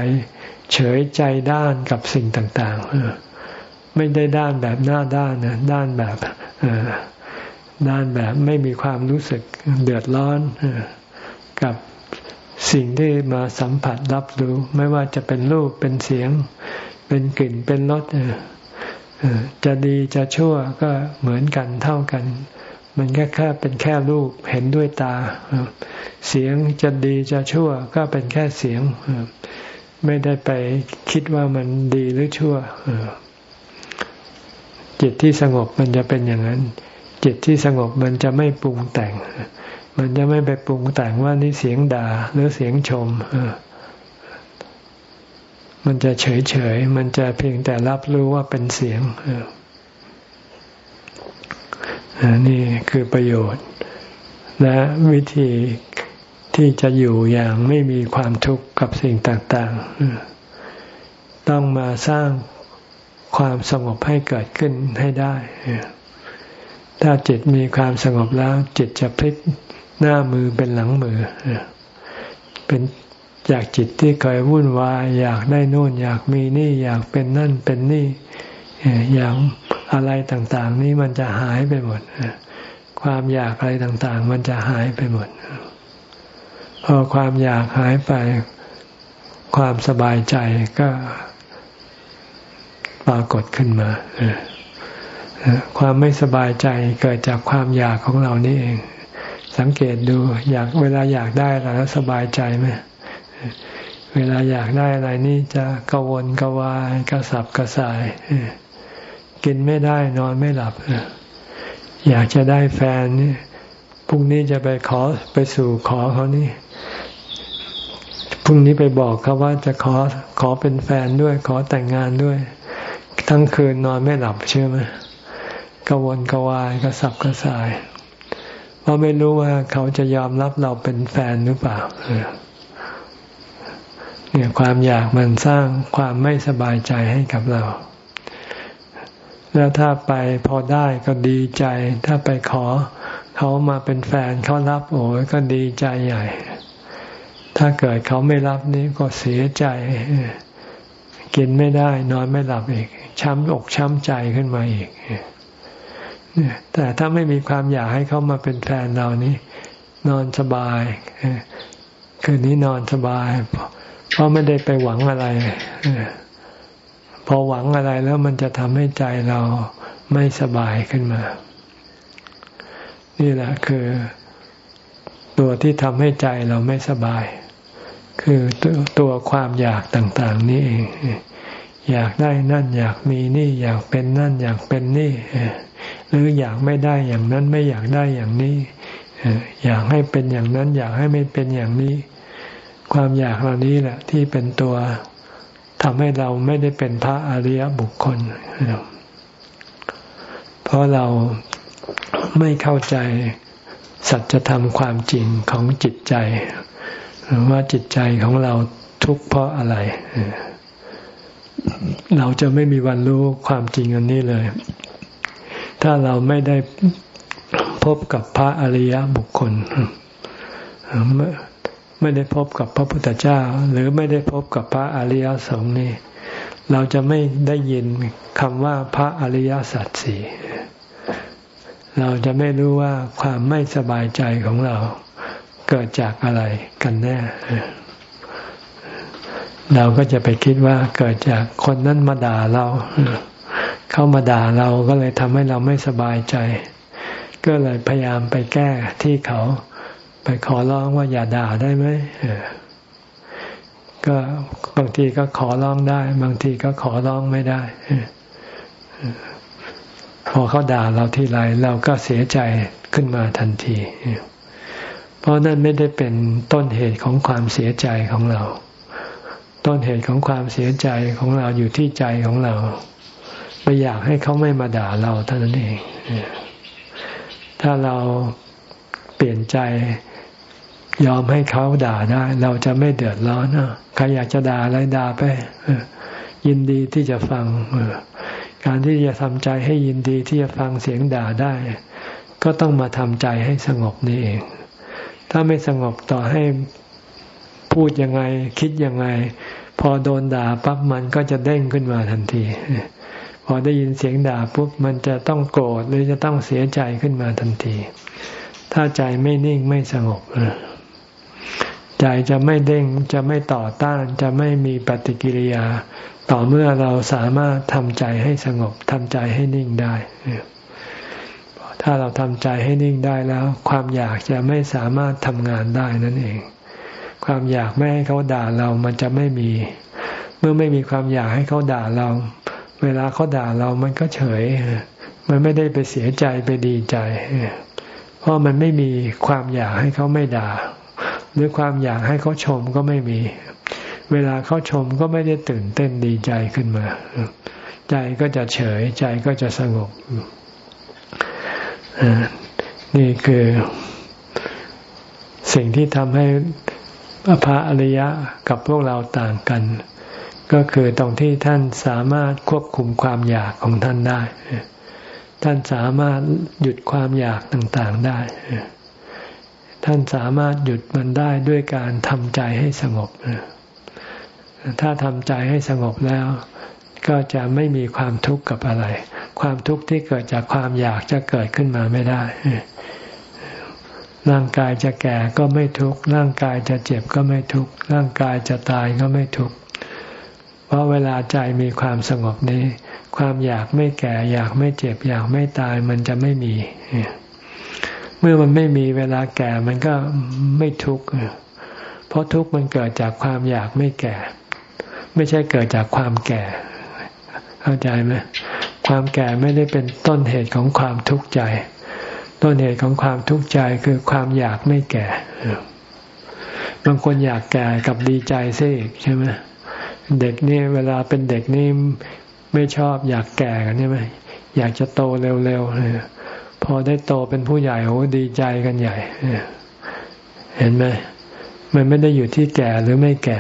เฉยใจด้านกับสิ่งต่างๆ ไม่ได้ด้านแบบหน้าด้านนะด้านแบบด้านแบบไม่มีความรู้สึกเดือดร้อนกับ สิ่งที่มาสัมผัสรับรู้ ไม่ว่าจะเป็นรูปเป็นเสียง เป็นกลิ่นเป็นรสจะดีจะชั่วก็เหมือนกันเท่ากัน มันแค่แค่เป็นแค่รูปเห็นด้วยตา เสียงจะดีจะชั่วก็เป็นแค่เสียง ไม่ได้ไปคิดว่ามันดีหรือชั่วจิตที่สงบมันจะเป็นอย่างนั้น จิตที่สงบมันจะไม่ปรุงแต่ง มันจะไม่ไปปรุงแต่งว่านี่เสียงด่าหรือเสียงชมมันจะเฉยเฉยมันจะเพียงแต่รับรู้ว่าเป็นเสียงนี่คือประโยชน์ และวิธีที่จะอยู่อย่างไม่มีความทุกข์กับสิ่งต่าง ๆ ต้องมาสร้างความสงบให้เกิดขึ้นให้ได้ ถ้าจิตมีความสงบแล้ว จิตจะพลิก หน้ามือเป็นหลังมือ เป็นจากจิตที่เคยวุ่นวาย อยากได้นู่น อยากมีนี่ อยากเป็นนั่นเป็นนี่ อยากอะไรต่าง ๆ นี้มันจะหายไปหมดความอยากอะไรต่าง ๆ มันจะหายไปหมด พอความอยากหายไป ความสบายใจก็ปรากฏขึ้นมาความไม่สบายใจเกิดจากความอยากของเรานี่เอง สังเกตดูอยากเวลาอยากได้อะไรแล้วสบายใจไหมเวลาอยากได้อะไรนี่จะกวนกวายกระสับกระส่ายกินไม่ได้นอนไม่หลับอยากจะได้แฟนนี่พรุ่งนี้จะไปขอไปสู่ขอเขานี่พรุ่งนี้ไปบอกเขาว่าจะขอขอเป็นแฟนด้วย ขอแต่งงานด้วย ทั้งคืนนอนไม่หลับเชื่อไหมกวนกวายกระสับกระส่าย เพราะไม่รู้ว่าเขาจะยอมรับเราเป็นแฟนหรือเปล่าเนี่ยความอยากมันสร้างความไม่สบายใจให้กับเรา แล้วถ้าไปพอได้ก็ดีใจ ถ้าไปขอเขามาเป็นแฟนเขารับโอ้ยก็ดีใจใหญ่ ถ้าเกิดเขาไม่รับนี่ก็เสียใจ กินไม่ได้ นอนไม่หลับอีก ช้ำอกช้ำใจขึ้นมาอีก แต่ถ้าไม่มีความอยากให้เขามาเป็นแฟนเรานี้นอนสบายคืนนี้นอนสบาย เพราะไม่ได้ไปหวังอะไรพอหวังอะไรแล้วมันจะทำให้ใจเราไม่สบายขึ้นมา นี่แหละคือ ตัวที่ทำให้ใจเราไม่สบาย คือตัวความอยากต่างๆ นี่เอง อยากได้นั่น อยากมีนี่ อยากเป็นนั่น อยากเป็นนี่ หรืออยากไม่ได้อย่างนั้นไม่อยากได้อย่างนี้ อยากให้เป็นอย่างนั้น อยากให้ไม่เป็นอย่างนี้ ความอยากเหล่านี้แหละ ที่เป็นตัวทำให้เราไม่ได้เป็นพระอริยบุคคล เพราะเราไม่เข้าใจสัจธรรมความจริงของจิตใจ ว่าจิตใจของเราทุกข์เพราะอะไร เราจะไม่มีวันรู้ความจริงอันนี้เลย ถ้าเราไม่ได้พบกับพระอริยบุคคล ไม่ได้พบกับพระพุทธเจ้า หรือไม่ได้พบกับพระอริยสงฆ์นี่เราจะไม่ได้ยินคำว่าพระอริยสัจสี่เราจะไม่รู้ว่าความไม่สบายใจของเราเกิดจากอะไรกันแน่ เราก็จะไปคิดว่าเกิดจากคนนั้นมาด่าเรา เขามาด่าเราก็เลยทำให้เราไม่สบายใจ ก็เลยพยายามไปแก้ที่เขา ไปขอร้องว่าอย่าด่าได้ไหมก็บางทีก็ขอร้องได้ บางทีก็ขอร้องไม่ได้พอเขาด่าเราทีไรเราก็เสียใจขึ้นมาทันที เพราะนั่นไม่ได้เป็นต้นเหตุของความเสียใจของเรา ต้นเหตุของความเสียใจของเราอยู่ที่ใจของเรา ไปอยากให้เขาไม่มาด่าเราเท่านั้นเอง ถ้าเราเปลี่ยนใจยอมให้เขาด่าได้ เราจะไม่เดือดร้อนใครอยากจะด่าอะไรด่าไปยินดีที่จะฟังการที่จะทำใจให้ยินดีที่จะฟังเสียงด่าได้ ก็ต้องมาทำใจให้สงบนี่เอง ถ้าไม่สงบต่อให้พูดยังไงคิดยังไง พอโดนด่าปั๊บมันก็จะเด้งขึ้นมาทันที พอได้ยินเสียงด่าปุ๊บมันจะต้องโกรธหรือจะต้องเสียใจขึ้นมาทันที ถ้าใจไม่นิ่งไม่สงบใจจะไม่เด้งจะไม่ต่อต้าน จะไม่มีปฏิกิริยา ต่อเมื่อเราสามารถทำใจให้สงบทำใจให้นิ่งได้ถ้าเราทำใจให้นิ่งได้แล้ว ความอยากจะไม่สามารถทำงานได้นั่นเอง ความอยากไม่ให้เขาด่าเรามันจะไม่มี เมื่อไม่มีความอยากให้เขาด่าเรา เวลาเขาด่าเรามันก็เฉย มันไม่ได้ไปเสียใจไปดีใจ เพราะมันไม่มีความอยากให้เขาไม่ด่า หรือความอยากให้เขาชมก็ไม่มี เวลาเขาชมก็ไม่ได้ตื่นเต้นดีใจขึ้นมา ใจก็จะเฉยใจก็จะสงบนี่คือสิ่งที่ทำให้พระอริยะกับพวกเราต่างกัน ก็คือตรงที่ท่านสามารถควบคุมความอยากของท่านได้ ท่านสามารถหยุดความอยากต่างๆได้ ท่านสามารถหยุดมันได้ด้วยการทำใจให้สงบ ถ้าทำใจให้สงบแล้ว ก็จะไม่มีความทุกข์กับอะไร ความทุกข์ที่เกิดจากความอยากจะเกิดขึ้นมาไม่ได้ร่างกายจะแก่ก็ไม่ทุกข์ ร่างกายจะเจ็บก็ไม่ทุกข์ ร่างกายจะตายก็ไม่ทุกข์ ราะเวลาใจมีความสงบนี้ ความอยากไม่แก่ อยากไม่เจ็บ อยากไม่ตายมันจะไม่มี เมื่อมันไม่มีเวลาแก่มันก็ไม่ทุกข์เพราะทุกข์มันเกิดจากความอยากไม่แก่ ไม่ใช่เกิดจากความแก่ เข้าใจไหมความแก่ไม่ได้เป็นต้นเหตุของความทุกข์ใจ ต้นเหตุของความทุกข์ใจคือความอยากไม่แก่บางคนอยากแก่กับดีใจซะอีกใช่ไหม เด็กนี่เวลาเป็นเด็กนี่ไม่ชอบอยากแก่กันใช่ไหมอยากจะโตเร็วๆพอได้โตเป็นผู้ใหญ่โอ้ดีใจกันใหญ่เห็นไหมมันไม่ได้อยู่ที่แก่หรือไม่แก่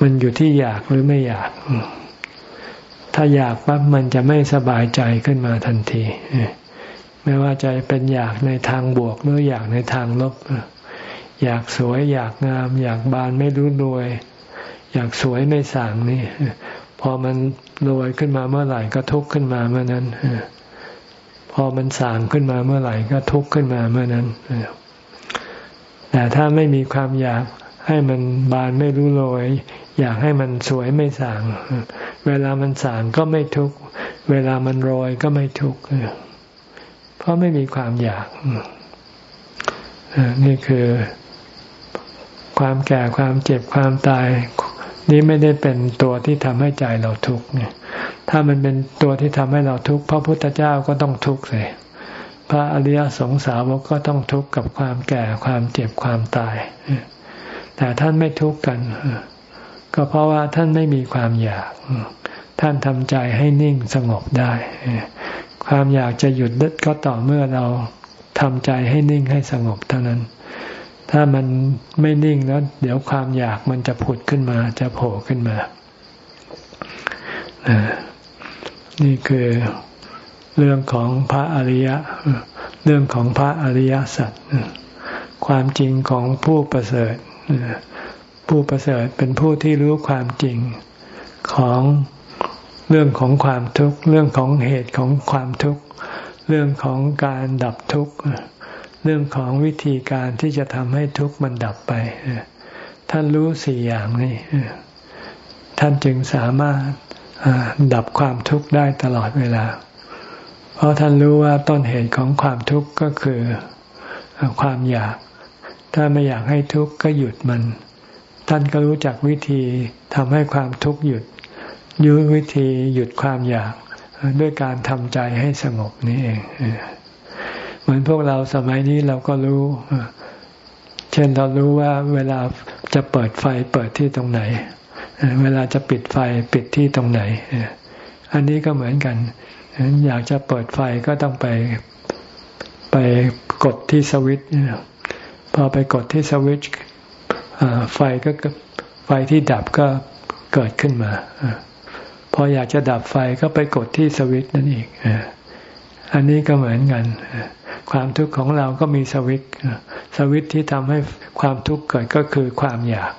มันอยู่ที่อยากหรือไม่อยาก ถ้าอยากปั๊บมันจะไม่สบายใจขึ้นมาทันทีไม่ว่าจะเป็นอยากในทางบวกหรืออยากในทางลบอยากสวย อยากงาม อยากบานไม่รู้รวย อยากสวยไม่สั่งนี่พอมันรวยขึ้นมาเมื่อไหร่ก็ทุกข์ขึ้นมาเมื่อนั้นพอมันสั่งขึ้นมาเมื่อไหร่ก็ทุกข์ขึ้นมาเมื่อนั้นแต่ถ้าไม่มีความอยากให้มันบานไม่รู้โรยอยากให้มันสวยไม่สั่งเวลามันสั่งก็ไม่ทุกข์เวลามันโรยก็ไม่ทุกข์เพราะไม่มีความอยาก นี่คือ ความแก่ความเจ็บความตาย นี้ไม่ได้เป็นตัวที่ทำให้ใจเราทุกข์เนี่ย ถ้ามันเป็นตัวที่ทำให้เราทุกข์พระพุทธเจ้าก็ต้องทุกข์เลยพระอริยสงสาวกก็ต้องทุกข์กับความแก่ความเจ็บความตาย แต่ท่านไม่ทุกข์กัน ก็เพราะว่าท่านไม่มีความอยาก ท่านทำใจให้นิ่งสงบได้ ความอยากจะหยุดก็ต่อเมื่อเราทำใจให้นิ่งให้สงบเท่านั้น ถ้ามันไม่นิ่งแล้ว เดี๋ยวความอยากมันจะผุดขึ้นมา จะโผล่ขึ้นมานี่คือเรื่องของพระอริยะ เรื่องของพระอริยสัจความจริงของผู้ประเสริฐผู้ประเสริฐเป็นผู้ที่รู้ความจริงของเรื่องของความทุกข์ เรื่องของเหตุของความทุกข์ เรื่องของการดับทุกข์ เรื่องของวิธีการที่จะทำให้ทุกข์มันดับไป ท่านรู้สี่อย่างนี้ท่านจึงสามารถดับความทุกข์ได้ตลอดเวลา เพราะท่านรู้ว่าต้นเหตุของความทุกข์ก็คือความอยาก ถ้าไม่อยากให้ทุกข์ก็หยุดมัน ท่านก็รู้จักวิธีทำให้ความทุกข์หยุดยุวิธีหยุดความอยากด้วยการทำใจให้สงบนี่เอง เหมือนพวกเราสมัยนี้เราก็รู้ เช่นเรารู้ว่าเวลาจะเปิดไฟเปิดที่ตรงไหน เวลาจะปิดไฟปิดที่ตรงไหน อันนี้ก็เหมือนกัน อยากจะเปิดไฟก็ต้องไปไปกดที่สวิตช์พอไปกดที่สวิตช์ไฟก็ไฟที่ดับก็เกิดขึ้นมาพออยากจะดับไฟก็ไปกดที่สวิตช์นั่นเองอันนี้ก็เหมือนกัน ความทุกข์ของเราก็มีสวิตสวิตที่ทำให้ความทุกข์เกิดก็คือความอยาก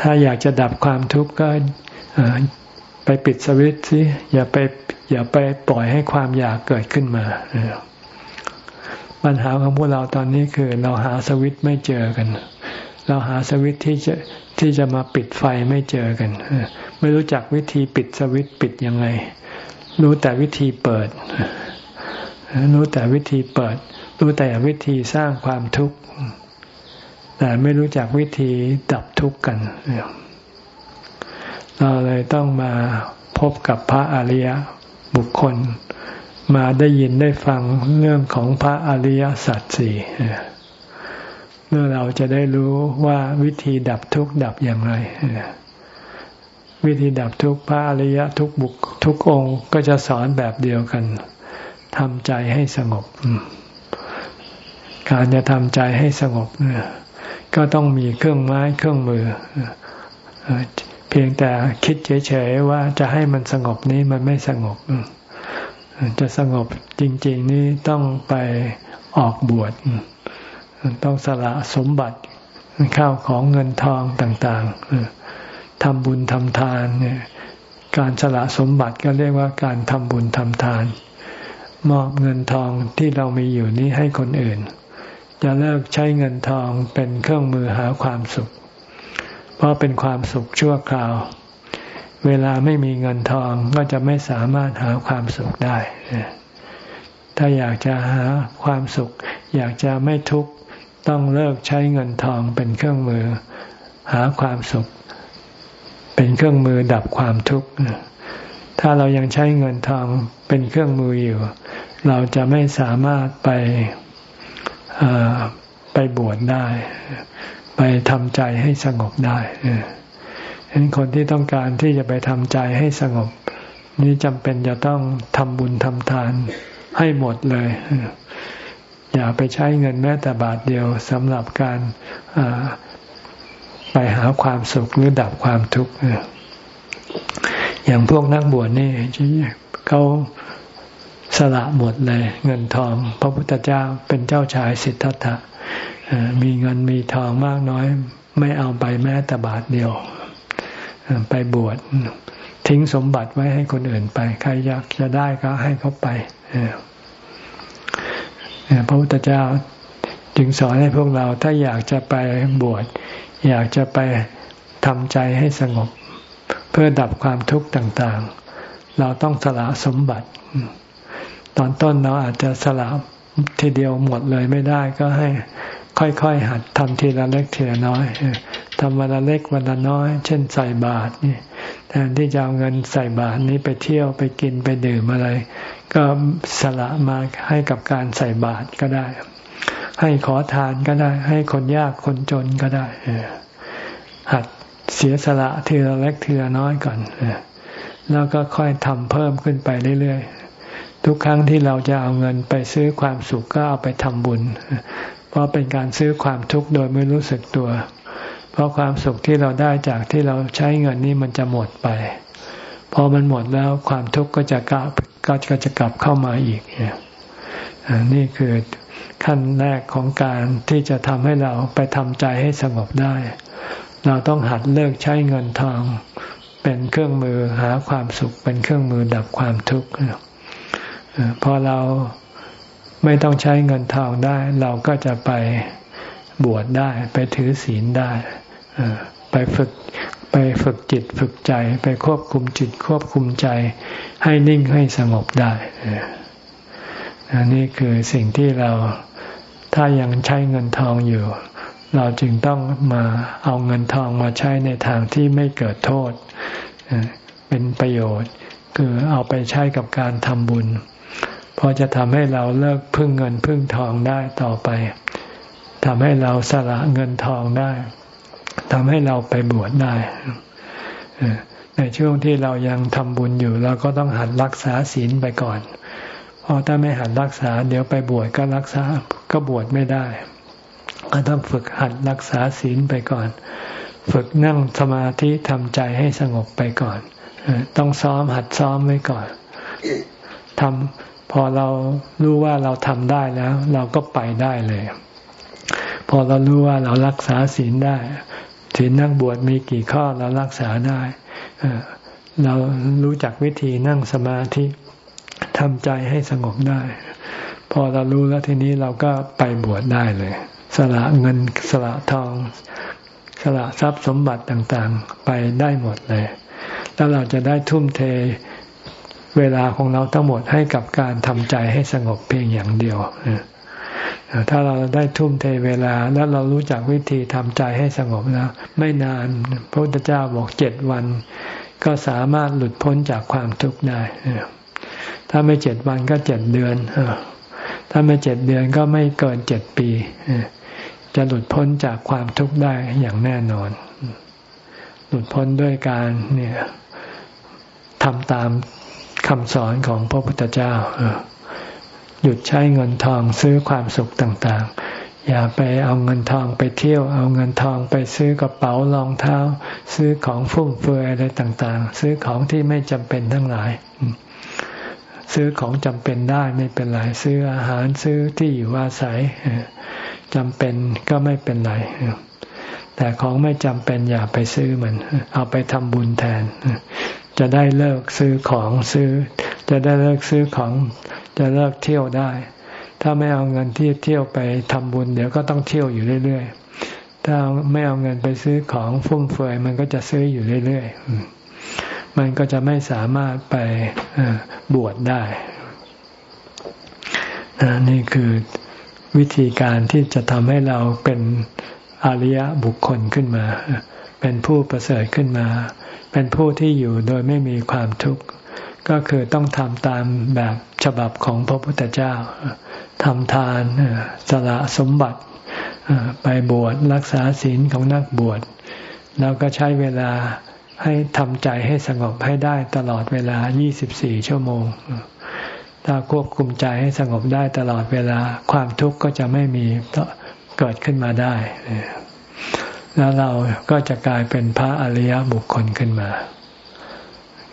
ถ้าอยากจะดับความทุกข์ก็ไปปิดสวิตสิอย่าไปอย่าไปปล่อยให้ความอยากเกิดขึ้นมาปัญหาของพวกเราตอนนี้คือ เราหาสวิตไม่เจอกัน เราหาสวิตที่จะที่จะมาปิดไฟไม่เจอกันไม่รู้จักวิธีปิดสวิตปิดยังไง รู้แต่วิธีเปิด รู้แต่วิธีเปิด รู้แต่วิธีสร้างความทุกข์ แต่ไม่รู้จักวิธีดับทุกข์กัน เราเลยต้องมาพบกับพระอริยบุคคล มาได้ยินได้ฟังเรื่องของพระอริยสัจสี่เมื่อเราจะได้รู้ว่าวิธีดับทุกข์ดับอย่างไรวิธีดับทุกข์พระอริยทุกบุคทุกองค์ก็จะสอนแบบเดียวกัน ทำใจให้สงบ การจะทำใจให้สงบก็ต้องมีเครื่องไม้เครื่องมือ เพียงแต่คิดเฉยๆว่าจะให้มันสงบนี้มันไม่สงบ จะสงบจริง ๆ นี่ต้องไปออกบวชต้องสละสมบัติข้าวของเงินทองต่างๆทำบุญทำทาน การสละสมบัติก็เรียกว่าการทำบุญทำทาน มอบเงินทองที่เรามีอยู่นี้ให้คนอื่น จะเลิกใช้เงินทองเป็นเครื่องมือหาความสุข เพราะเป็นความสุขชั่วคราว เวลาไม่มีเงินทองก็จะไม่สามารถหาความสุขได้ ถ้าอยากจะหาความสุข อยากจะไม่ทุกข์ต้องเลิกใช้เงินทองเป็นเครื่องมือ หาความสุข เป็นเครื่องมือดับความทุกข์ ถ้าเรายังใช้เงินทองเป็นเครื่องมืออยู่ เราจะไม่สามารถไปไปบวชได้ ไปทำใจให้สงบได้เห็นคนที่ต้องการที่จะไปทำใจให้สงบ นี่จำเป็นจะต้องทำบุญทำทานให้หมดเลย อย่าไปใช้เงินแม้แต่บาทเดียวสำหรับการไปหาความสุขหรือดับความทุกข์ อย่างพวกนักบวชนี่เขาสละหมดเลย เงินทอง พระพุทธเจ้าเป็นเจ้าชายสิทธัตถะมีเงินมีทองมากน้อย ไม่เอาไปแม้แต่บาทเดียว ไปบวชทิ้งสมบัติไว้ให้คนอื่นไป ใครอยากจะได้ก็ให้เขาไปพระพุทธเจ้าจึงสอนให้พวกเราถ้าอยากจะไปบวชอยากจะไปทำใจให้สงบ เพื่อดับความทุกข์ต่างๆ เราต้องสละสมบัติ ตอนต้นเราอาจจะสละทีเดียวหมดเลยไม่ได้ก็ให้ค่อยๆ หัดทำทีละเล็กทีละน้อยทำวันละเล็กวันละน้อย เช่นใส่บาตรนี่แทนที่จะเอาเงินใส่บาตรนี้ไปเที่ยวไปกินไปดื่มอะไร ก็สละมาให้กับการใส่บาตรก็ได้ ให้ขอทานก็ได้ ให้คนยากคนจนก็ได้หัด เสียสละทีละเล็กทีละน้อยก่อนแล้วก็ค่อยทำเพิ่มขึ้นไปเรื่อยๆ ทุกครั้งที่เราจะเอาเงินไปซื้อความสุขก็เอาไปทำบุญ เพราะเป็นการซื้อความทุกข์โดยไม่รู้สึกตัว เพราะความสุขที่เราได้จากที่เราใช้เงินนี่มันจะหมดไป พอมันหมดแล้วความทุกข์ก็จะกลับก็จะกลับเข้ามาอีกนี่คือขั้นแรกของการที่จะทำให้เราไปทำใจให้สงบได้ เราต้องหัดเลิกใช้เงินทอง เป็นเครื่องมือหาความสุข เป็นเครื่องมือดับความทุกข์พอเราไม่ต้องใช้เงินทองได้ เราก็จะไปบวชได้ ไปถือศีลได้ไปฝึกไปฝึกจิตฝึกใจ ไปควบคุมจิตควบคุมใจ ให้นิ่งให้สงบได้อันนี้คือสิ่งที่เราถ้ายังใช้เงินทองอยู่ เราจึงต้องมาเอาเงินทองมาใช้ในทางที่ไม่เกิดโทษ เป็นประโยชน์ คือเอาไปใช้กับการทำบุญพอจะทำให้เราเลิกพึ่งเงินพึ่งทองได้ต่อไปทำให้เราสละเงินทองได้ทำให้เราไปบวชได้ในช่วงที่เรายังทำบุญอยู่เราก็ต้องหัดรักษาศีลไปก่อน เพราะถ้าไม่หัดรักษา เดี๋ยวไปบวชก็รักษาก็บวชไม่ได้ ก็ต้องฝึกหัดรักษาศีลไปก่อน ฝึกนั่งสมาธิทำใจให้สงบไปก่อน ต้องซ้อมหัดซ้อมไว้ก่อนทำพอเรารู้ว่าเราทำได้แล้ว เราก็ไปได้เลย พอเรารู้ว่าเรารักษาศีลได้ศีลนั่งบวชมีกี่ข้อเรารักษาได้เรารู้จักวิธีนั่งสมาธิทำใจให้สงบได้ พอเรารู้แล้วทีนี้เราก็ไปบวชได้เลย สละเงินสละทอง สละทรัพย์สมบัติต่างๆ ไปได้หมดเลย แล้วเราจะได้ทุ่มเทเวลาของเราทั้งหมดให้กับการทำใจให้สงบเพียงอย่างเดียว ถ้าเราได้ทุ่มเทเวลาแล้วเรารู้จักวิธีทำใจให้สงบแล้ว ไม่นานพระพุทธเจ้าบอกเจ็ดวัน ก็สามารถหลุดพ้นจากความทุกข์ได้ ถ้าไม่เจ็ดวันก็เจ็ดเดือน ถ้าไม่เจ็ดเดือนก็ไม่เกินเจ็ดปี จะหลุดพ้นจากความทุกข์ได้อย่างแน่นอน หลุดพ้นด้วยการเนี่ยทำตามคำสอนของพระพุทธเจ้าหยุดใช้เงินทองซื้อความสุขต่างๆ อย่าไปเอาเงินทองไปเที่ยว เอาเงินทองไปซื้อกระเป๋ารองเท้า ซื้อของฟุ่มเฟือยอะไรต่างๆ ซื้อของที่ไม่จำเป็นทั้งหลาย ซื้อของจำเป็นได้ไม่เป็นไร ซื้ออาหารซื้อที่อยู่อาศัย จำเป็นก็ไม่เป็นไรแต่ของไม่จำเป็นอย่าไปซื้อมัน เอาไปทำบุญแทน จะได้เลิกซื้อของซื้อ จะได้เลิกซื้อของ จะเลิกเที่ยวได้ ถ้าไม่เอาเงินที่เที่ยวไปทำบุญ เดี๋ยวก็ต้องเที่ยวอยู่เรื่อยๆ ถ้าไม่เอาเงินไปซื้อของฟุ่มเฟือยมันก็จะซื้ออยู่เรื่อยๆ มันก็จะไม่สามารถไปบวชได้นี่คือ วิธีการที่จะทำให้เราเป็นอริยบุคคลขึ้นมา เป็นผู้ประเสริฐขึ้นมา เป็นผู้ที่อยู่โดยไม่มีความทุกข์ก็คือต้องทำตามแบบฉบับของพระพุทธเจ้าทำทานสละสมบัติไปบวชรักษาศีลของนักบวช แล้วก็ใช้เวลาให้ทำใจให้สงบให้ได้ตลอดเวลา 24 ชั่วโมง ถ้าควบคุมใจให้สงบได้ตลอดเวลาความทุกข์ก็จะไม่มีเกิดขึ้นมาได้ แล้วเราก็จะกลายเป็นพระอริยบุคคลขึ้นมา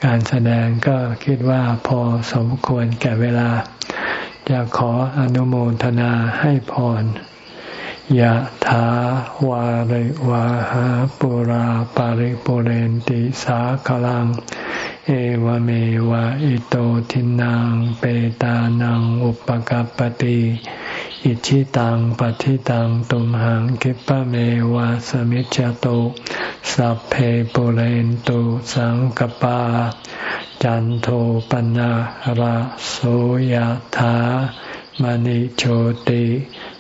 การแสดงก็คิดว่าพอสมควรแก่เวลา จะขออนุโมทนาให้พรยะถาวาริวาหาปุราปาริปุเรนติสาคลัง เอวเมวะอิโตทินังเปตานังอุปกัปติอิชิตังปฏิตังตุมหังคิปะเมวะสมิจจโตสัพเพปุเรนตุสังกปา จันโทปนะระโสยธามณิโชติ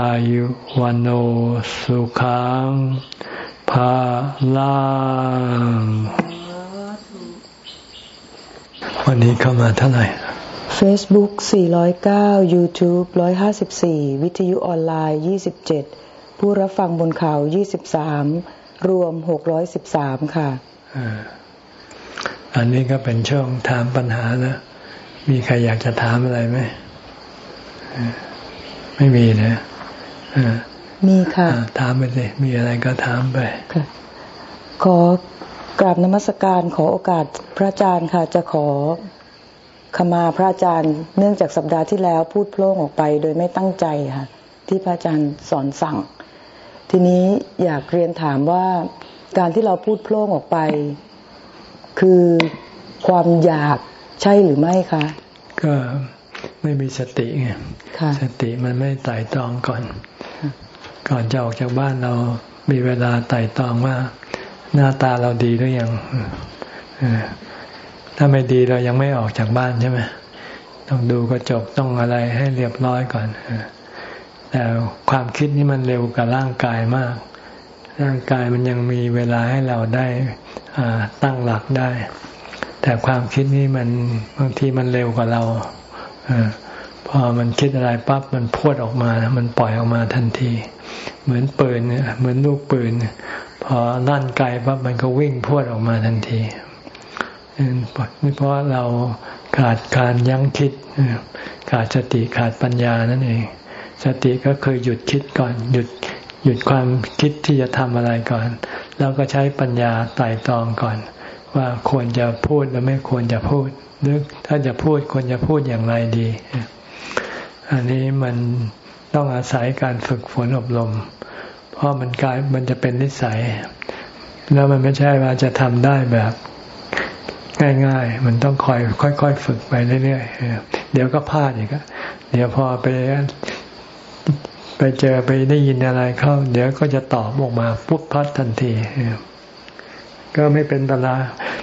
อายุวันโอสุขังภาลังวันนี้เข้ามาเท่าไหร่ Facebook 409 YouTube 154 วิทยุออนไลน์ 27 ผู้รับฟังบนเขา23 รวม 613 ค่ะ อันนี้ก็เป็นช่วงถามปัญหานะ มีใครอยากจะถามอะไรไหม ไม่มีนะ มีค่ะ ถามไปสิมีอะไรก็ถามไปค่ะขอกราบนมัสการขอโอกาสพระอาจารย์ค่ะจะขอขมาพระอาจารย์ เนื่องจากสัปดาห์ที่แล้วพูดโพล่งออกไป โดยไม่ตั้งใจค่ะ ที่พระอาจารย์สอนสั่ง ทีนี้อยากเรียนถามว่าการที่เราพูดโพล่งออกไป คือความอยากใช่หรือไม่คะ ก็ไม่มีสติไงค่ะสติมันไม่ไต่ตรองก่อน ก่อนจะออกจากบ้านเรามีเวลาไต่ตองว่า หน้าตาเราดีหรือยังถ้าไม่ดีเรายังไม่ออกจากบ้านใช่ไหมต้องดูกระจกต้องอะไรให้เรียบร้อยก่อนแต่ความคิดนี่มันเร็วกับร่างกายมาก ร่างกายมันยังมีเวลาให้เราได้ตั้งหลักได้ แต่ความคิดนี่มันบางทีมันเร็วกว่าเราเพอมันคิดอะไรปั๊บมันพูดออกมา มันปล่อยออกมาทันที เหมือนปืนเนี่ยเหมือนลูกปืน พอลั่นไกลปั๊บมันก็วิ่งพูดออกมาทันทีนี่เพราะเราขาดการยั้งคิด ขาดสติขาดปัญญานั่นเอง สติก็คือหยุดคิดก่อน หยุดหยุดความคิดที่จะทำอะไรก่อน แล้วก็ใช้ปัญญาไต่ตองก่อน ว่าควรจะพูดหรือไม่ควรจะพูดหรือถ้าจะพูดควรจะพูดอย่างไรดี อันนี้มันต้องอาศัยการฝึกฝนอบรม เพราะมันกลายมันจะเป็นนิสัย แล้วมันไม่ใช่ว่าจะทำได้แบบง่ายๆ มันต้องคอยค่อยๆฝึกไปเรื่อยๆ เดี๋ยวก็พลาดอีกอะเดี๋ยวพอไปไปเจอไปได้ยินอะไรเข้า เดี๋ยวก็จะตอบออกมาปุ๊บพัดทันที ก็ไม่เป็นปัญหา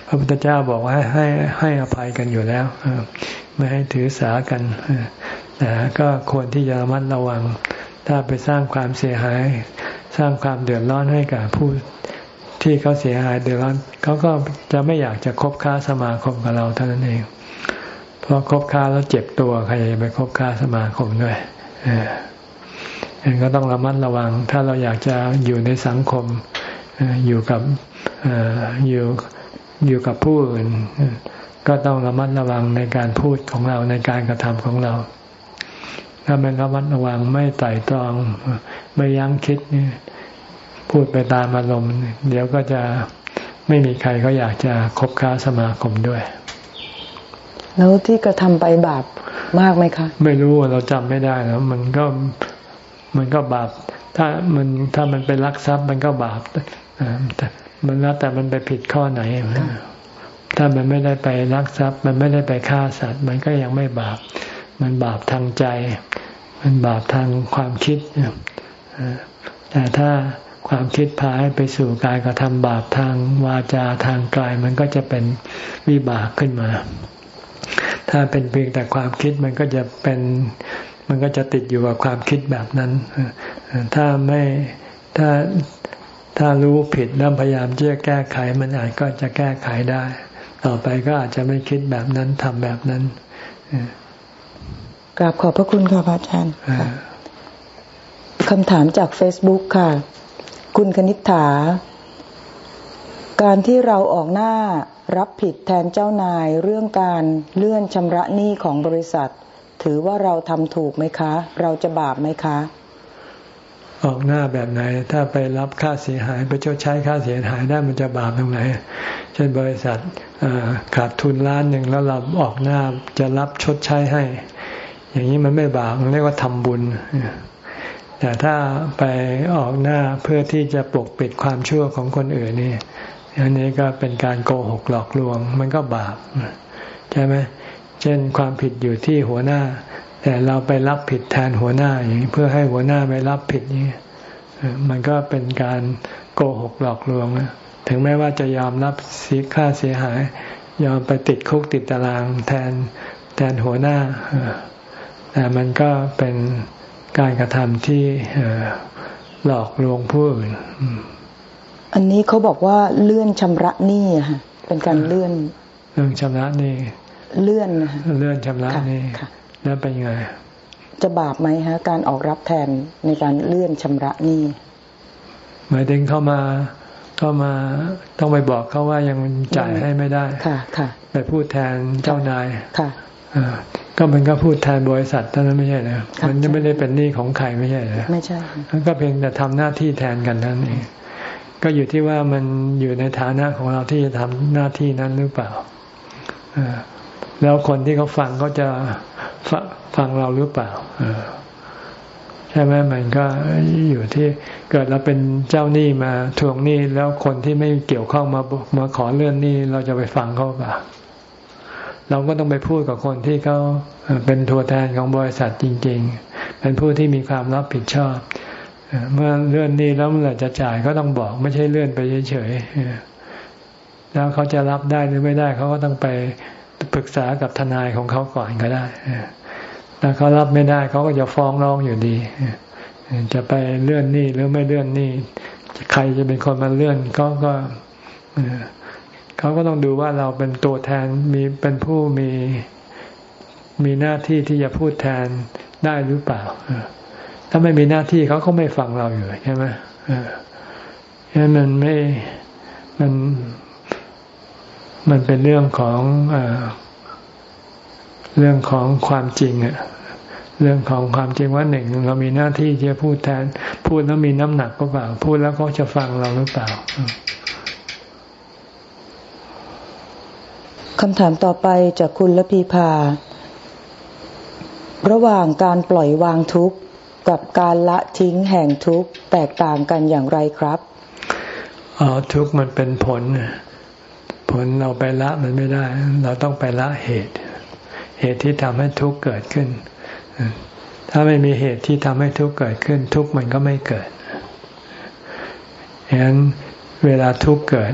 พระพุทธเจ้าบอกว่าให้ให้อภัยกันอยู่แล้วไม่ให้ถือสากัน แต่ก็ควรที่จะระมัดระวัง ถ้าไปสร้างความเสียหาย สร้างความเดือดร้อนให้กับผู้ที่เขาเสียหายเดือดร้อนเขาก็จะไม่อยากจะคบค้าสมาคมกับเราเท่านั้นเอง เพราะคบค้าแล้วเจ็บตัวใครจะไปคบค้าสมาคมด้วยเออยังก็ต้องระมัดระวัง ถ้าเราอยากจะอยู่ในสังคมอยู่กับอยู่อยู่กับผู้อื่น ก็ต้องระมัดระวังในการพูดของเราในการกระทำของเรา ถ้าไม่ระมัดระวังไม่ไต่ตรอง ไม่ยั้งคิดนี่พูดไปตามอารมณ์เดี๋ยวก็จะไม่มีใครเขาอยากจะคบค้าสมาคมด้วย แล้วที่กระทำไปบาปมากไหมคะ ไม่รู้เราจำไม่ได้แล้ว มันก็มันก็บาป ถ้ามันถ้ามันเป็นลักทรัพย์มันก็บาปแต่มันแล้วแต่มันไปผิดข้อไหน ถ้ามันไม่ได้ไปลักทรัพย์ มันไม่ได้ไปฆ่าสัตว์ มันก็ยังไม่บาป มันบาปทางใจ มันบาปทางความคิดแต่ถ้าความคิดพาให้ไปสู่การกระทำบาปทางวาจาทางกายมันก็จะเป็นวิบากขึ้นมา ถ้าเป็นเพียงแต่ความคิดมันก็จะเป็นมันก็จะติดอยู่กับความคิดแบบนั้น ถ้าไม่ถ้าถ้ารู้ผิดแล้วพยายามที่จะแก้ไขมันอาจก็จะแก้ไขได้ ต่อไปก็อาจจะไม่คิดแบบนั้นทำแบบนั้น กราบขอบพระคุณค่ะพระอาจารย์คำถามจาก Facebook ค่ะ คุณคณิษฐา การที่เราออกหน้ารับผิดแทนเจ้านายเรื่องการเลื่อนชำระหนี้ของบริษัท ถือว่าเราทำถูกไหมคะ เราจะบาปไหมคะ ออกหน้าแบบไหน ถ้าไปรับค่าเสียหายไปชดใช้ค่าเสียหายได้มันจะบาปตรงไหน เช่นบริษัทขาดทุนล้านหนึ่งแล้วเราออกหน้าจะรับชดใช้ให้ อย่างนี้มันไม่บาปมันเรียกว่าทำบุญ แต่ถ้าไปออกหน้าเพื่อที่จะปกปิดความชั่วของคนอื่นนี่อันนี้ก็เป็นการโกหกหลอกลวง มันก็บาปใช่ไหมเช่นความผิดอยู่ที่หัวหน้า แต่เราไปรับผิดแทนหัวหน้าอย่างนี้เพื่อให้หัวหน้าไม่รับผิดนี้มันก็เป็นการโกหกหลอกลวงถึงแม้ว่าจะยอมรับสีค่าเสียหาย ยอมไปติดคุกติดตารางแทนแทนหัวหน้า แต่มันก็เป็นการกระทำที่หลอกลวงผู้อื่น อันนี้เขาบอกว่าเลื่อนชำระหนี้ค่ะ เป็นการเลื่อนเรื่องชำระหนี้ เลื่อนนะคะเลื่อนชำระหนี้แล้วเป็นไง จะบาปไหมฮะ การออกรับแทนในการเลื่อนชำระหนี้หมายถึงเข้ามาเข้ามาต้องไปบอกเขาว่ายังจ่ายให้ไม่ได้ ค่ะ ค่ะไปพูดแทนเจ้านาย ค่ะ ก็มันก็พูดแทนบริษัทเท่านั้นไม่ใช่เหรอมันจะไม่ได้เป็นหนี้ของใครไม่ใช่เหรอไม่ใช่มันก็เพียงแต่ทำหน้าที่แทนกันนั่นเองก็อยู่ที่ว่ามันอยู่ในฐานะของเราที่จะทำหน้าที่นั้นหรือเปล่าแล้วคนที่เขาฟังเขาจะฟังเราหรือเปล่าใช่ไหมมันก็อยู่ที่เกิดเราเป็นเจ้าหนี้มาทวงหนี้แล้วคนที่ไม่เกี่ยวข้องมามาขอเลื่อนหนี้เราจะไปฟังเขาเปล่า เราก็ต้องไปพูดกับคนที่เขาเป็นตัวแทนของบริษัทจริง ๆ เป็นผู้ที่มีความรับผิดชอบ เมื่อเลื่อนนี้แล้วเมื่อจะจ่ายก็ต้องบอกไม่ใช่เลื่อนไปเฉยๆแล้วเขาจะรับได้หรือไม่ได้เขาก็ต้องไปปรึกษากับทนายของเขาก่อนก็ได้ถ้าเขารับไม่ได้เขาก็จะฟ้องร้องอยู่ดี จะไปเลื่อนนี่หรือไม่เลื่อนนี่ ใครจะเป็นคนมาเลื่อนเขาก็ เขาก็ต้องดูว่าเราเป็นตัวแทนมีเป็นผู้มีมีหน้าที่ที่จะพูดแทนได้หรือเปล่า ถ้าไม่มีหน้าที่เขาก็ไม่ฟังเราอยู่ใช่ไหมเพราะมันไม่มันมันเป็นเรื่องของอเรื่องของความจริงอะเรื่องของความจริงว่าหนึ่งเรามีหน้าที่จะพูดแทน พูดแล้วมีน้ำหนักก็เปล่า พูดแล้วเขาจะฟังเราหรือเปล่า คำถามต่อไปจากคุณละพีพา ระหว่างการปล่อยวางทุกข์กับการละทิ้งแห่งทุกข์แตกต่างกันอย่างไรครับอ๋อทุกข์มันเป็นผล ผลเราไปละมันไม่ได้ เราต้องไปละเหตุ เหตุที่ทำให้ทุกข์เกิดขึ้น ถ้าไม่มีเหตุที่ทำให้ทุกข์เกิดขึ้น ทุกข์มันก็ไม่เกิดฉะนั้นเวลาทุกข์เกิด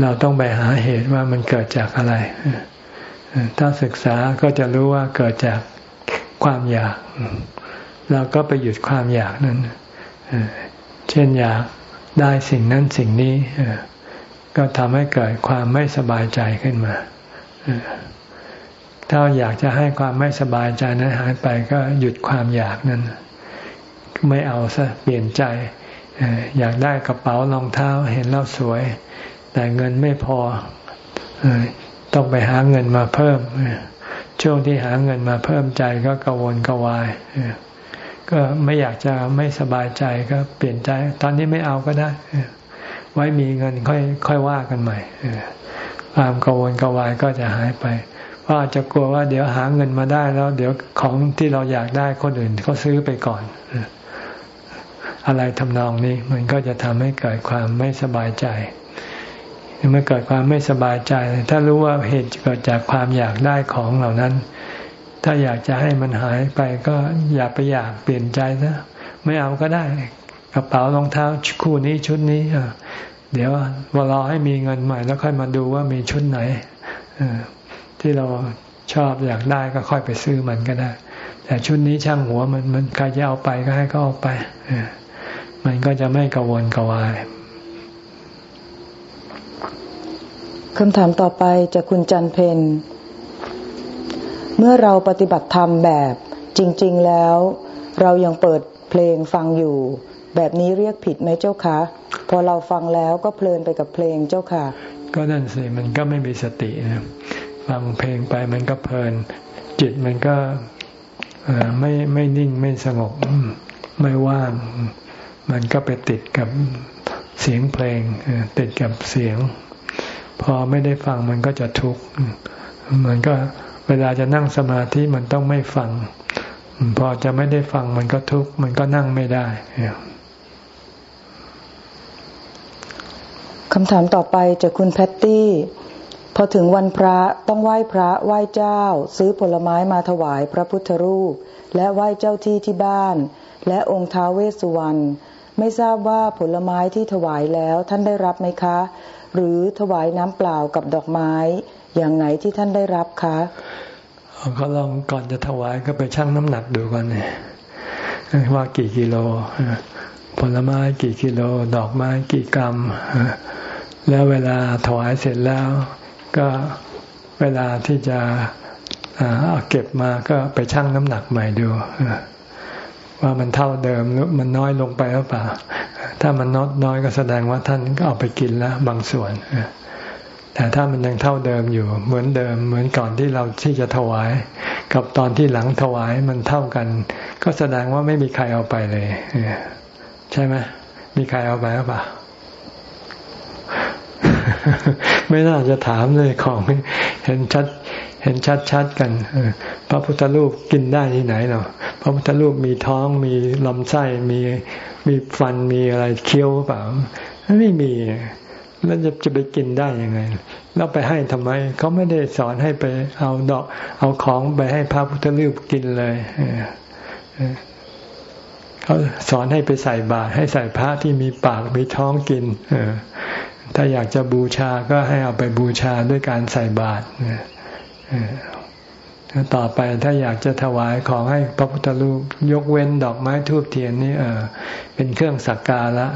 เราต้องไปหาเหตุว่ามันเกิดจากอะไร ถ้าศึกษาก็จะรู้ว่าเกิดจากความอยาก เราก็ไปหยุดความอยากนั้น เช่นอยากได้สิ่งนั้นสิ่งนี้ ก็ทำให้เกิดความไม่สบายใจขึ้นมา ถ้าอยากจะให้ความไม่สบายใจนั้นหายไปก็หยุดความอยากนั้น ไม่เอาซะเปลี่ยนใจ อยากได้กระเป๋ารองเท้าเห็นแล้วสวย แต่เงินไม่พอต้องไปหาเงินมาเพิ่ม ช่วงที่หาเงินมาเพิ่มใจก็กังวลกวายก็ไม่อยากจะไม่สบายใจก็เปลี่ยนใจ ตอนนี้ไม่เอาก็ได้ไว้มีเงินค่อยค่อยว่ากันใหม่ความกังวลกวายก็จะหายไปเพราะอาจจะกลัวว่าเดี๋ยวหาเงินมาได้แล้ว เดี๋ยวของที่เราอยากได้คนอื่นเขาซื้อไปก่อนอะไรทำนองนี้มันก็จะทำให้เกิดความไม่สบายใจ มื่อเกิดความไม่สบายใจ ถ้ารู้ว่าเหตุเกิดจากความอยากได้ของเหล่านั้น ถ้าอยากจะให้มันหายไปก็อย่าไปอยากเปลี่ยนใจนะไม่เอาก็ได้กระเป๋ารองเท้าคู่นี้ชุดนี้เดี๋ยววรอให้มีเงินใหม่แล้วค่อยมาดูว่ามีชุดไหนที่เราชอบอยากได้ก็ค่อยไปซื้อมันก็ได้ แต่ชุดนี้ช่างหัวมันมันใครจะเอาไปก็ให้ก็เอาไปมันก็จะไม่กังวลกังวาย คำถามต่อไปจากคุณจันเพนเมื่อเราปฏิบัติธรรมแบบจริง ๆแล้ว เรายังเปิดเพลงฟังอยู่ แบบนี้เรียกผิดไหมเจ้าคะ พอเราฟังแล้วก็เพลินไปกับเพลงเจ้าค่ะ ก็นั่นสิมันก็ไม่มีสตินะฟังเพลงไปมันก็เพลิน จิตมันก็ไม่ไม่นิ่งไม่สงบไม่ว่าง มันก็ไปติดกับเสียงเพลงติดกับเสียง พอไม่ได้ฟังมันก็จะทุกข์มันก็เวลาจะนั่งสมาธิมันต้องไม่ฟัง พอจะไม่ได้ฟังมันก็ทุกข์มันก็นั่งไม่ได้คำถามต่อไปจากคุณแพตตี้พอถึงวันพระต้องไหว้พระไหว้เจ้า ซื้อผลไม้มาถวายพระพุทธรูป และไหว้เจ้าที่ที่บ้าน และองค์ท้าเวสสุวรรณไม่ทราบว่าผลไม้ที่ถวายแล้วท่านได้รับไหมคะ หรือถวายน้ำเปล่ากับดอกไม้ อย่างไหนที่ท่านได้รับคะก็ลองก่อนจะถวายก็ไปชั่งน้ำหนักดูก่อนเนี่ยว่ากี่กิโล ผลไม้กี่กิโล ดอกไม้กี่กรัม แล้วเวลาถวายเสร็จแล้ว ก็เวลาที่จะเอาเก็บมาก็ไปชั่งน้ำหนักใหม่ดู ว่ามันเท่าเดิมหรือมันน้อยลงไปหรือเปล่า ถ้ามันน้อยน้อยก็แสดงว่าท่านก็เอาไปกินแล้วบางส่วนแต่ถ้ามันยังเท่าเดิมอยู่ เหมือนเดิม เหมือนก่อนที่เราที่จะถวาย กับตอนที่หลังถวายมันเท่ากัน ก็แสดงว่าไม่มีใครเอาไปเลยใช่ไหมมีใครเอาไปหรือเปล่าไม่น่าจะถามเลยของเห็นชัด เห็นชัดๆกันพระพุทธรูปกินได้ที่ไหนเนาะพระพุทธรูปมีท้องมีลำไส้มีมีฟันมีอะไรเคี้ยวเปล่าไม่มีแล้วจะจะไปกินได้ยังไง แล้วไปให้ทำไม เขาไม่ได้สอนให้ไปเอาดอก เอาของไปให้พระพุทธรูปกินเลยเขาสอนให้ไปใส่บาตรให้ใส่พระที่มีปากมีท้องกินถ้าอยากจะบูชาก็ให้เอาไปบูชาด้วยการใส่บาตร ต่อไปถ้าอยากจะถวายของให้พระพุทธรูปยกเว้นดอกไม้ทูบเทียนนี่เออเป็นเครื่องสักการะ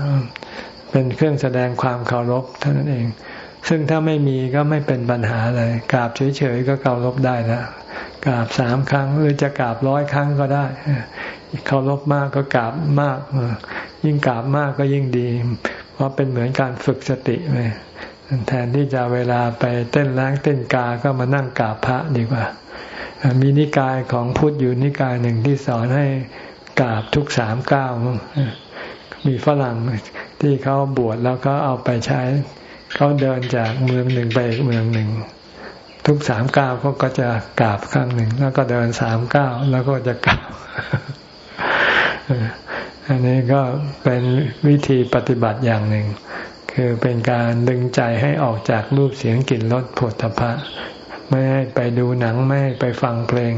เป็นเครื่องแสดงความเคารพเท่านั้นเอง ซึ่งถ้าไม่มีก็ไม่เป็นปัญหาเลยกราบเฉยๆก็เคารพได้แล้วกราบสามครั้งหรือจะกราบร้อยครั้งก็ได้เคารพมากก็กราบมาก ยิ่งกราบมากก็ยิ่งดี เพราะเป็นเหมือนการฝึกสติเลย แทนที่จะเวลาไปเต้นแรงเต้นกา ก็มานั่งกราบพระดีกว่า มีนิกายของพุทธอยู่นิกายหนึ่งที่สอนให้กราบทุกสามก้าวมีฝรั่งที่เขาบวชแล้วก็เอาไปใช้ เขาเดินจากเมืองหนึ่งไปอีกเมืองหนึ่ง ทุกสามก้าวเขาก็จะกราบครั้งหนึ่ง แล้วก็เดินสามก้าวแล้วก็จะกราบอันนี้ก็เป็นวิธีปฏิบัติอย่างหนึ่ง คือเป็นการดึงใจให้ออกจากรูปเสียงกลิ่นรสผลทพะ ไม่ให้ไปดูหนังไม่ให้ไปฟังเพลง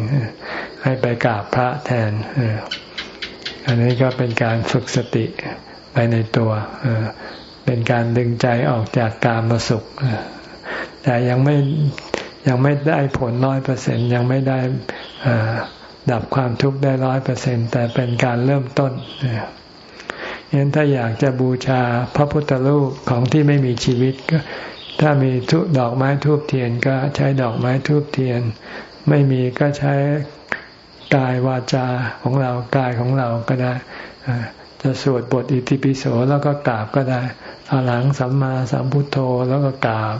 ให้ไปกราบพระแทน อันนี้ก็เป็นการฝึกสติไปในตัวเป็นการดึงใจออกจากกามสุข แต่ยังไม่ยังไม่ได้ผลร้อยเปอร์เซ็นยังไม่ได้ดับความทุกข์ได้ร้อยเปอร์เซ็นแต่เป็นการเริ่มต้น ยันถ้าอยากจะบูชาพระพุทธรูปของที่ไม่มีชีวิตก็ ถ้ามีทุดอกไม้ทูบเทียนก็ใช้ดอกไม้ทูบเทียน ไม่มีก็ใช้กายวาจาของเรากายของเราก็ได้จะสวดบทอิติปิโสแล้วก็กราบก็ได้อาหลังสัมมาสัมพุทโธแล้วก็กราบ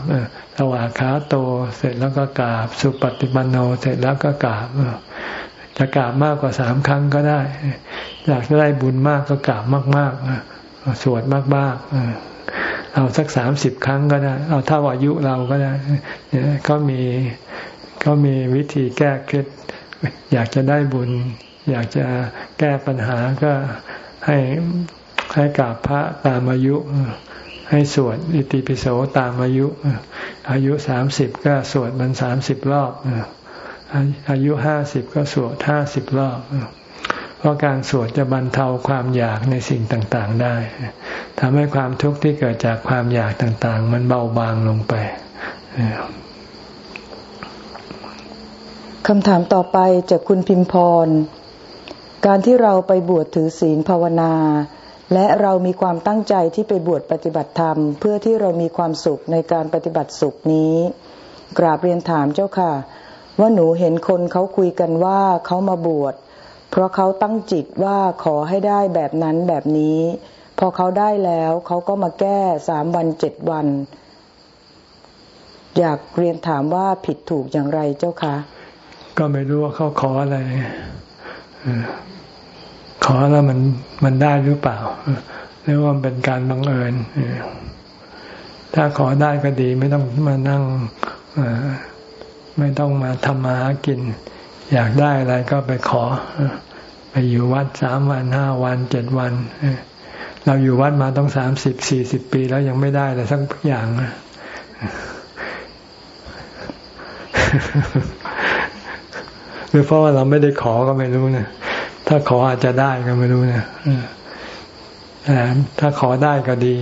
สวากขาโต เสร็จแล้วก็กราบ สุปฏิปันโน เสร็จแล้วก็กราบ จะกราบมากกว่าสามครั้งก็ได้ อยากจะได้บุญมากก็กราบมากๆสวดมากๆเอาสักสามสิบครั้งก็ได้ เอาเท่าอายุเราก็ได้ก็มีก็มีวิธีแก้เคล็ดอยากจะได้บุญ อยากจะแก้ปัญหาก็ให้ให้กราบพระตามอายุให้สวดอิติปิโสตามอายุ อายุสามสิบก็สวดมันสามสิบรอบ อายุห้าสิบก็สวดห้าสิบรอบ เพราะการสวดจะบรรเทาความอยากในสิ่งต่างๆได้ทำให้ความทุกข์ที่เกิดจากความอยากต่างๆ มันเบาบางลงไปคำถามต่อไปจากคุณพิมพร การที่เราไปบวชถือศีลภาวนา และเรามีความตั้งใจที่ไปบวชปฏิบัติธรรม เพื่อที่เรามีความสุขในการปฏิบัติสุขนี้ กราบเรียนถามเจ้าค่ะ ว่าหนูเห็นคนเขาคุยกันว่าเขามาบวช เพราะเขาตั้งจิตว่าขอให้ได้แบบนั้นแบบนี้ พอเขาได้แล้วเขาก็มาแก้สามวันเจ็ดวัน อยากเรียนถามว่าผิดถูกอย่างไรเจ้าคะ ก็ไม่รู้ว่าเขาขออะไรขอแล้วมันมันได้หรือเปล่าหรือว่าเป็นการบังเอิญถ้าขอได้ก็ดีไม่ต้องมานั่ง ไม่ต้องมาทำมาหากิน อยากได้อะไรก็ไปขอ ไปอยู่วัดสามวันห้าวันเจ็ดวัน เราอยู่วัดมาต้องสามสิบสี่สิบปีแล้วยังไม่ได้เลยสักอย่างหรือเพราะว่าเราไม่ได้ขอก็ไม่รู้นะถ้าขออาจจะได้ก็ไม่รู้นะแต่ถ้าขอได้ก็ดี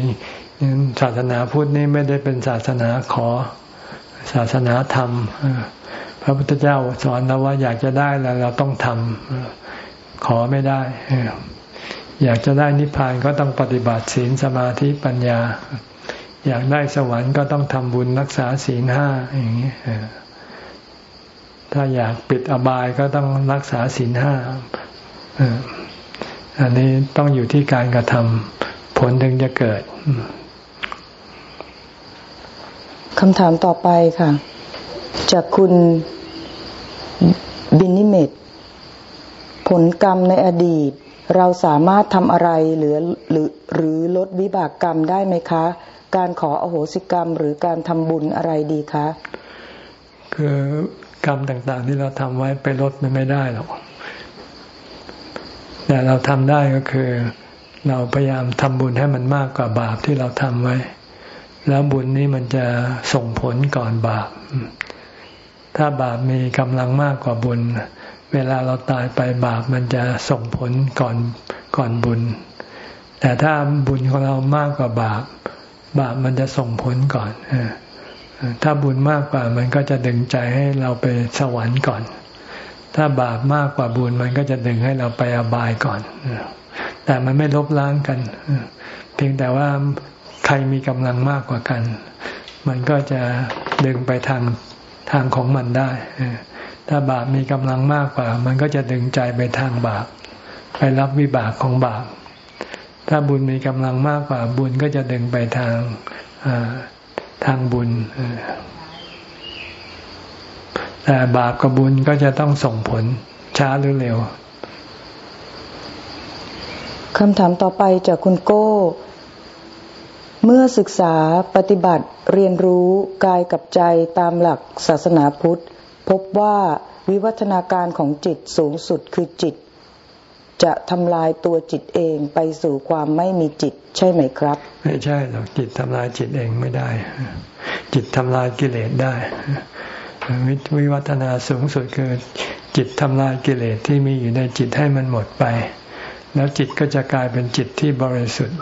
ศาสนาพุทธนี่ไม่ได้เป็นศาสนาขอ ศาสนาธรรม พระพุทธเจ้าสอนเราว่าอยากจะได้แล้วเราต้องทำขอไม่ได้ อยากจะได้นิพพานก็ต้องปฏิบัติศีลสมาธิปัญญา อยากได้สวรรค์ก็ต้องทำบุญรักษาศีลห้าอย่างนี้ถ้าอยากปิดอบายก็ต้องรักษาศีลห้าอันนี้ต้องอยู่ที่การกระทำผลถึงจะเกิด คำถามต่อไปค่ะ จากคุณบินิเมตผลกรรมในอดีต เราสามารถทำอะไรหรือหรือหรือลดวิบากกรรมได้ไหมคะ การขออโหสิกรรมหรือการทำบุญอะไรดีคะ คือกรรมต่างๆ ที่เราทำไว้ไปลดมันไม่ได้หรอกแต่เราทำได้ก็คือ เราพยายามทำบุญให้มันมากกว่าบาปที่เราทำไว้ แล้วบุญนี้มันจะส่งผลก่อนบาป ถ้าบาปมีกำลังมากกว่าบุญ เวลาเราตายไปบาปมันจะส่งผลก่อนก่อนบุญ แต่ถ้าบุญของเรามากกว่าบาป บาปมันจะส่งผลก่อนถ้าบุญมากกว่ามันก็จะดึงใจให้เราไปสวรรค์ก่อน ถ้าบาปมากกว่าบุญมันก็จะดึงให้เราไปอบายก่อนแต่มันไม่ลบล้างกัน เพียงแต่ว่า ใครมีกำลังมากกว่ากัน มันก็จะดึงไปทางทางของมันได้ ถ้าบาปมีกำลังมากกว่า มันก็จะดึงใจไปทางบาป ไปรับวิบากของบาป ถ้าบุญมีกำลังมากกว่า บุญก็จะดึงไปทางทางบุญแต่บาปกับบุญก็จะต้องส่งผลช้าหรือเร็วคำถามต่อไปจากคุณโก้ เมื่อศึกษาปฏิบัติเรียนรู้กายกับใจตามหลักศาสนาพุทธ พบว่าวิวัฒนาการของจิตสูงสุดคือจิต จะทำลายตัวจิตเองไปสู่ความไม่มีจิตใช่ไหมครับ ไม่ใช่หรอกจิตทำลายจิตเองไม่ได้ จิตทำลายกิเลสได้ วิวัฒนาสูงสุดคือจิตทำลายกิเลสที่มีอยู่ในจิตให้มันหมดไป แล้วจิตก็จะกลายเป็นจิตที่บริสุทธิ์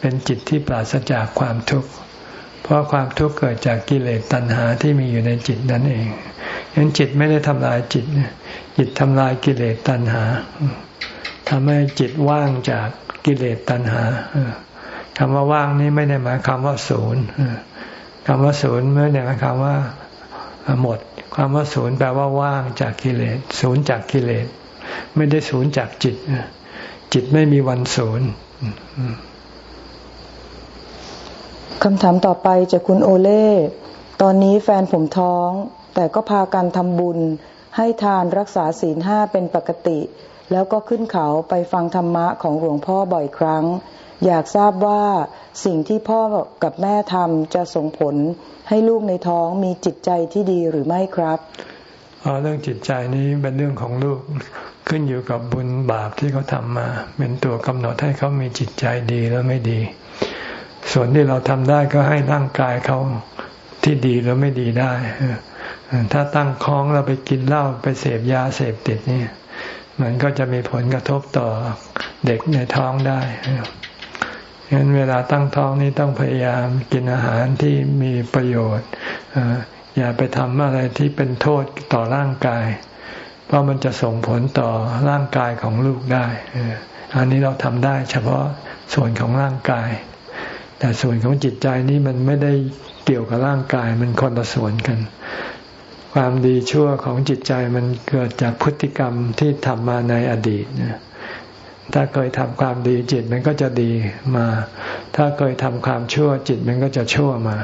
เป็นจิตที่ปราศจากความทุกข์เพราะความทุกข์เกิดจากกิเลสตัณหาที่มีอยู่ในจิตนั่นเองฉะนั้นจิตไม่ได้ทำลายจิต จิตทำลายกิเลสตัณหาทำให้จิตว่างจากกิเลสตัณหาคำว่าว่างนี้ไม่ได้หมายความว่าศูนย์คำว่าศูนย์ไม่ได้หมายความว่าหมดความว่าศูนย์แปลว่าว่างจากกิเลสศูนย์จากกิเลส ไม่ได้ศูนย์จากจิตจิตไม่มีวันศูนย์ คำถามต่อไปจากคุณโอเล่ตอนนี้แฟนผมท้อง แต่ก็พากันทำบุญ ให้ทานรักษาศีลห้าเป็นปกติ แล้วก็ขึ้นเขาไปฟังธรรมะของหลวงพ่อบ่อยครั้ง อยากทราบว่าสิ่งที่พ่อกับแม่ทำจะส่งผลให้ลูกในท้องมีจิตใจที่ดีหรือไม่ครับเรื่องจิตใจนี้เป็นเรื่องของลูกขึ้นอยู่กับบุญบาปที่เขาทำมา เป็นตัวกำหนดให้เขามีจิตใจดีแล้วไม่ดี ส่วนที่เราทำได้ก็ให้ร่างกายเขาที่ดีแล้วไม่ดีได้ ถ้าตั้งคล้องเราไปกินเหล้าไปเสพยาเสพติดนี่มันก็จะมีผลกระทบต่อเด็กในท้องได้ฉะนั้นเวลาตั้งท้องนี้ต้องพยายามกินอาหารที่มีประโยชน์ อย่าไปทำอะไรที่เป็นโทษต่อร่างกาย เพราะมันจะส่งผลต่อร่างกายของลูกได้ อันนี้เราทำได้เฉพาะส่วนของร่างกาย แต่ส่วนของจิตใจนี้มันไม่ได้เกี่ยวกับร่างกายมันคนละส่วนกัน ความดีชั่วของจิตใจมันเกิดจากพฤติกรรมที่ทำมาในอดีตนะถ้าเคยทำความดีจิตมันก็จะดีมา ถ้าเคยทำความชั่วจิตมันก็จะชั่วมา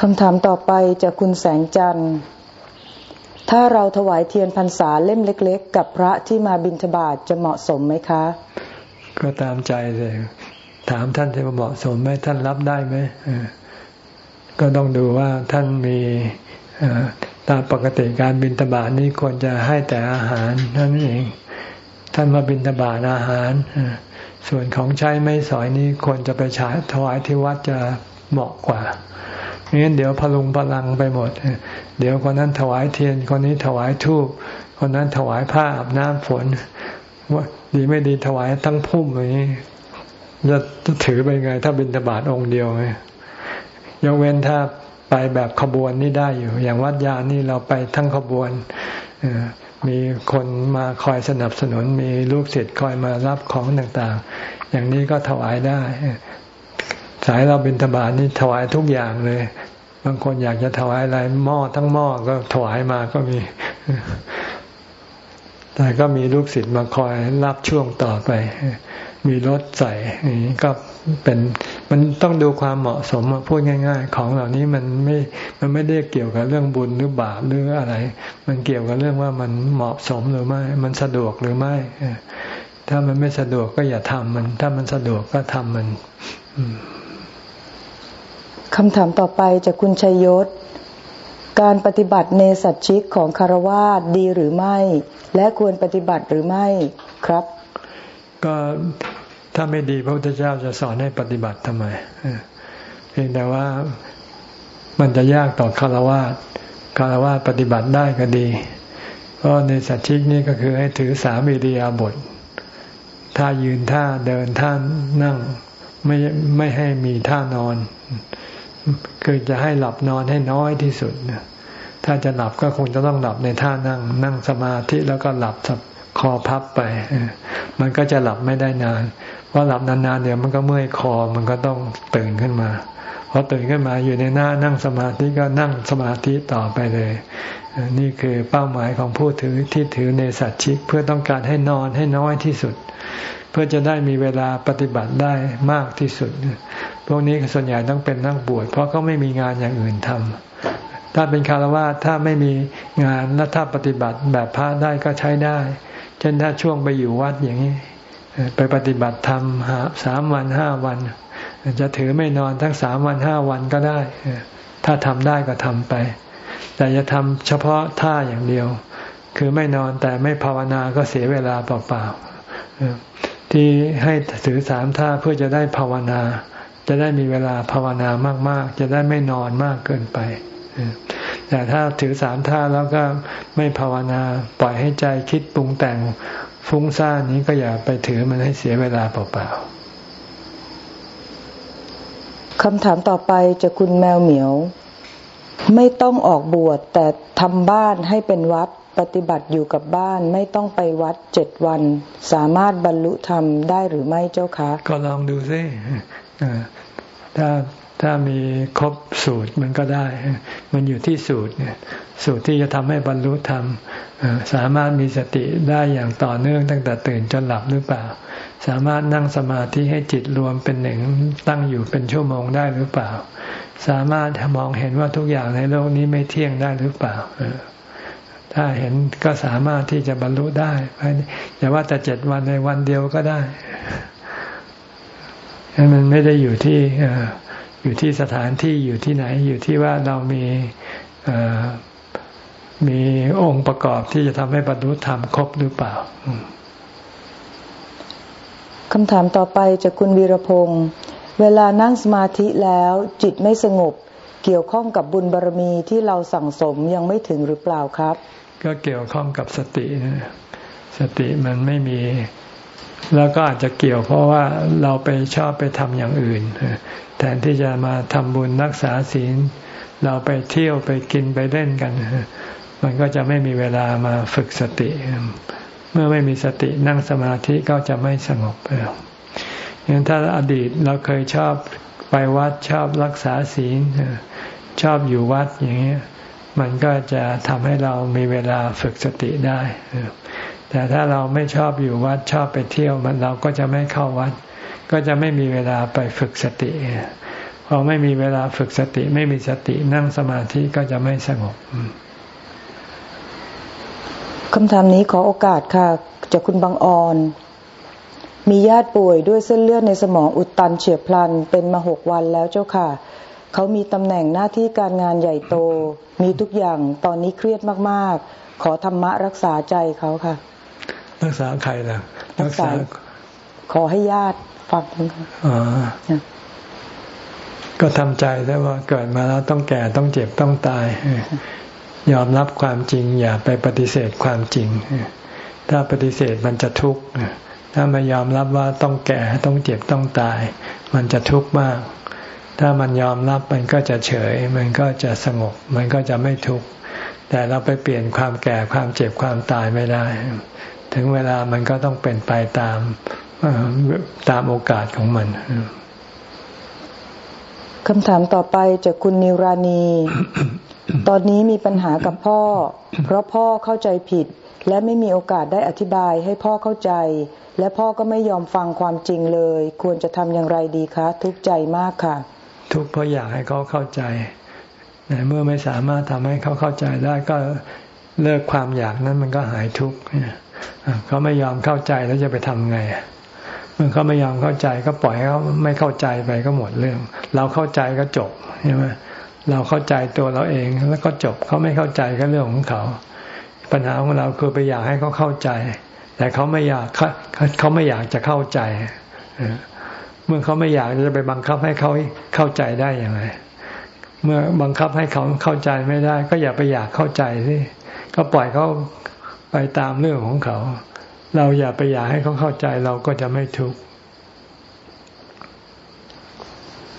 คำถามต่อไปจากคุณแสงจันทร์ ถ้าเราถวายเทียนพรรษาเล่มเล็ก ๆ กับพระที่มาบิณฑบาตจะเหมาะสมไหมคะ ก็ตามใจเลย ถามท่านจะเหมาะสมไหมท่านรับได้ไหมก็ต้องดูว่าท่านมีตามปกติการบินตบาทนี้ควรจะให้แต่อาหารนั่นเอง ท่านมาบินตบาทอาหารส่วนของใช้ไม่สอยนี้ควรจะไปฉายถวายที่วัดจะเหมาะกว่างั้นเดี๋ยวพลุงพลังไปหมด เดี๋ยวคนนั้นถวายเทียนคนนี้ถวายทูบคนนั้นถวายผ้าอาบน้ำฝนว่า ดีไม่ดีถวายทั้งพุ่มอย่างนี้จะถือไปไง ถ้าบินตบาทองค์เดียวไงยกเว้นถ้าไปแบบขบวนนี่ได้อยู่ อย่างวัดยานี่เราไปทั้งขบวนมีคนมาคอยสนับสนุน มีลูกศิษย์คอยมารับของต่างๆ อย่างนี้ก็ถวายได้ สายเราบิณฑบาตนี่ถวายทุกอย่างเลย บางคนอยากจะถวายอะไรหม้อทั้งหม้อก็ถวายมาก็มี แต่ก็มีลูกศิษย์มาคอยรับช่วงต่อไป มีรถใส่ก็เป็นมันต้องดูความเหมาะสมพูดง่าย ๆ ของเหล่านี้มันไม่มันไม่ได้เกี่ยวกับเรื่องบุญหรือบาปหรืออะไร มันเกี่ยวกับเรื่องว่ามันเหมาะสมหรือไม่ มันสะดวกหรือไม่ถ้ามันไม่สะดวกก็อย่าทำมัน ถ้ามันสะดวกก็ทำมันคำถามต่อไปจากคุณชัยยศ การปฏิบัติเนสัตชิกของคารวาสดีหรือไม่ และควรปฏิบัติหรือไม่ครับ ก็ถ้าไม่ดีพระพุทธเจ้าจะสอนให้ปฏิบัติทำไมเพียงแต่ว่ามันจะยากต่อคารวะคารวะปฏิบัติได้ก็ดี เพราะในสัจชิกนี่ก็คือให้ถือสามีริยาบทท่ายืนท่าเดินท่านั่งไม่ไม่ให้มีท่านอน คือจะให้หลับนอนให้น้อยที่สุด ถ้าจะหลับก็คงจะต้องหลับในท่านั่ง นั่งสมาธิแล้วก็หลับคอพับไป มันก็จะหลับไม่ได้นาน เพราะหลับนานๆเดี๋ยวมันก็เมื่อยคอมันก็ต้องตื่นขึ้นมาพอตื่นขึ้นมาอยู่ในหน้านั่งสมาธิก็นั่งสมาธิต่อไปเลย นี่คือเป้าหมายของผู้ถือที่ถือในสัตชิกเพื่อต้องการให้นอนให้น้อยที่สุด เพื่อจะได้มีเวลาปฏิบัติได้มากที่สุด พวกนี้ส่วนใหญ่ต้องเป็นนักบวชเพราะเขาไม่มีงานอย่างอื่นทำ ถ้าเป็นคารวะถ้าไม่มีงานและถ้าปฏิบัติแบบพระได้ก็ใช้ได้ เช่นถ้าช่วงไปอยู่วัดอย่างนี้ ไปปฏิบัติธรรมหาสามวันห้าวัน จะถือไม่นอนทั้งสามวันห้าวันก็ได้ ถ้าทำได้ก็ทำไป แต่จะทำเฉพาะท่าอย่างเดียว คือไม่นอนแต่ไม่ภาวนาก็เสียเวลาเปล่าๆที่ให้ถือสามท่าเพื่อจะได้ภาวนา จะได้มีเวลาภาวนามากๆ จะได้ไม่นอนมากเกินไป แต่ถ้าถือสามท่าแล้วก็ไม่ภาวนาปล่อยให้ใจคิดปรุงแต่งฟุ้งซ่านนี้ก็อย่าไปถือมันให้เสียเวลาเปล่าๆคำถามต่อไปจะคุณแมวเหมียว ไม่ต้องออกบวชแต่ทำบ้านให้เป็นวัดปฏิบัติอยู่กับบ้านไม่ต้องไปวัดเจ็ดวัน สามารถบรรลุธรรมได้หรือไม่เจ้าคะ ก็ลองดูซิถ้า ถ้ามีครบสูตรมันก็ได้ มันอยู่ที่สูตรเนี่ย สูตรที่จะทำให้บรรลุธรรมสามารถมีสติได้อย่างต่อเนื่องตั้งแต่ตื่นจนหลับหรือเปล่า สามารถนั่งสมาธิให้จิตรวมเป็นหนึ่งตั้งอยู่เป็นชั่วโมงได้หรือเปล่า สามารถมองเห็นว่าทุกอย่างในโลกนี้ไม่เที่ยงได้หรือเปล่าถ้าเห็นก็สามารถที่จะบรรลุได้อย่าว่าแต่เจ็ดวันในวันเดียวก็ได้มันไม่ได้อยู่ที่ อยู่ที่สถานที่อยู่ที่ไหนอยู่ที่ว่าเรามีมีองค์ประกอบที่จะทำให้บรรลุธรรมครบหรือเปล่าคำถามต่อไปจากคุณวีรพงศ์เวลานั่งสมาธิแล้วจิตไม่สงบ เกี่ยวข้องกับบุญบารมีที่เราสั่งสมยังไม่ถึงหรือเปล่าครับ ก็เกี่ยวข้องกับสติสติมันไม่มี แล้วก็อาจจะเกี่ยวเพราะว่าเราไปชอบไปทำอย่างอื่น แทนที่จะมาทำบุญรักษาศีล เราไปเที่ยวไปกินไปเล่นกัน มันก็จะไม่มีเวลามาฝึกสติ เมื่อไม่มีสตินั่งสมาธิก็จะไม่สงบอย่างถ้าอดีตเราเคยชอบไปวัดชอบรักษาศีล ชอบอยู่วัดอย่างนี้มันก็จะทำให้เรามีเวลาฝึกสติได้ แต่ถ้าเราไม่ชอบอยู่วัดชอบไปเที่ยวมันเราก็จะไม่เข้าวัด ก็จะไม่มีเวลาไปฝึกสติพอไม่มีเวลาฝึกสติไม่มีสตินั่งสมาธิก็จะไม่สงบคำถามนี้ขอโอกาสค่ะ จากคุณบางออน มีญาติป่วยด้วยเส้นเลือดในสมองอุดตันเฉียบพลันเป็นมาหกวันแล้วเจ้าค่ะ เขามีตำแหน่งหน้าที่การงานใหญ่โต มีทุกอย่างตอนนี้เครียดมาก ๆ ขอธรรมะรักษาใจเขาค่ะ รักษาใครล่ะ รักษา ขอให้ญาติฟังก็ทำใจได้ว่าเกิดมาแล้วต้องแก่ต้องเจ็บต้องตาย ยอมรับความจริง อย่าไปปฏิเสธความจริง ถ้าปฏิเสธมันจะทุกข์ถ้าไม่ยอมรับว่าต้องแก่ต้องเจ็บต้องตาย มันจะทุกข์มาก ถ้ามันยอมรับมันก็จะเฉย มันก็จะสงบ มันก็จะไม่ทุกข์แต่เราไปเปลี่ยนความแก่ความเจ็บความตายไม่ได้ ถึงเวลามันก็ต้องเป็นไปตามตามโอกาสของมันคำถามต่อไปจากคุณนิรานี ตอนนี้มีปัญหากับพ่อ เพราะพ่อเข้าใจผิด และไม่มีโอกาสได้อธิบายให้พ่อเข้าใจ และพ่อก็ไม่ยอมฟังความจริงเลย ควรจะทำอย่างไรดีคะ ทุกข์ใจมากค่ะ ทุกข์เพราะอยากให้เขาเข้าใจแต่เมื่อไม่สามารถทำให้เขาเข้าใจได้ก็เลิกความอยากนั้นมันก็หายทุกข์ เขาไม่ยอมเข้าใจแล้วจะไปทำไงเมื่อเขาไม่ยอมเข้าใจก็ปล่อยเขาไม่เข้าใจไปก็หมดเรื่อง เราเข้าใจก็จบใช่ไหมเราเข้าใจตัวเราเองแล้วก็จบเขาไม่เข้าใจก็เรื่องของเขา ปัญหาของเราคือไปอยากให้เขาเข้าใจ แต่เขาไม่อยากเขาเขาไม่อยากจะเข้าใจเมื่อเขาไม่อยากจะไปบังคับให้เขาเข้าใจได้อย่างไรเมื่อบังคับให้เขาเข้าใจไม่ได้ ก็อย่าไปอยากเข้าใจสิก็ปล่อยเขา ไปตามเรื่องของเขา เราอย่าไปอยากให้เขาเข้าใจเราก็จะไม่ทุกข์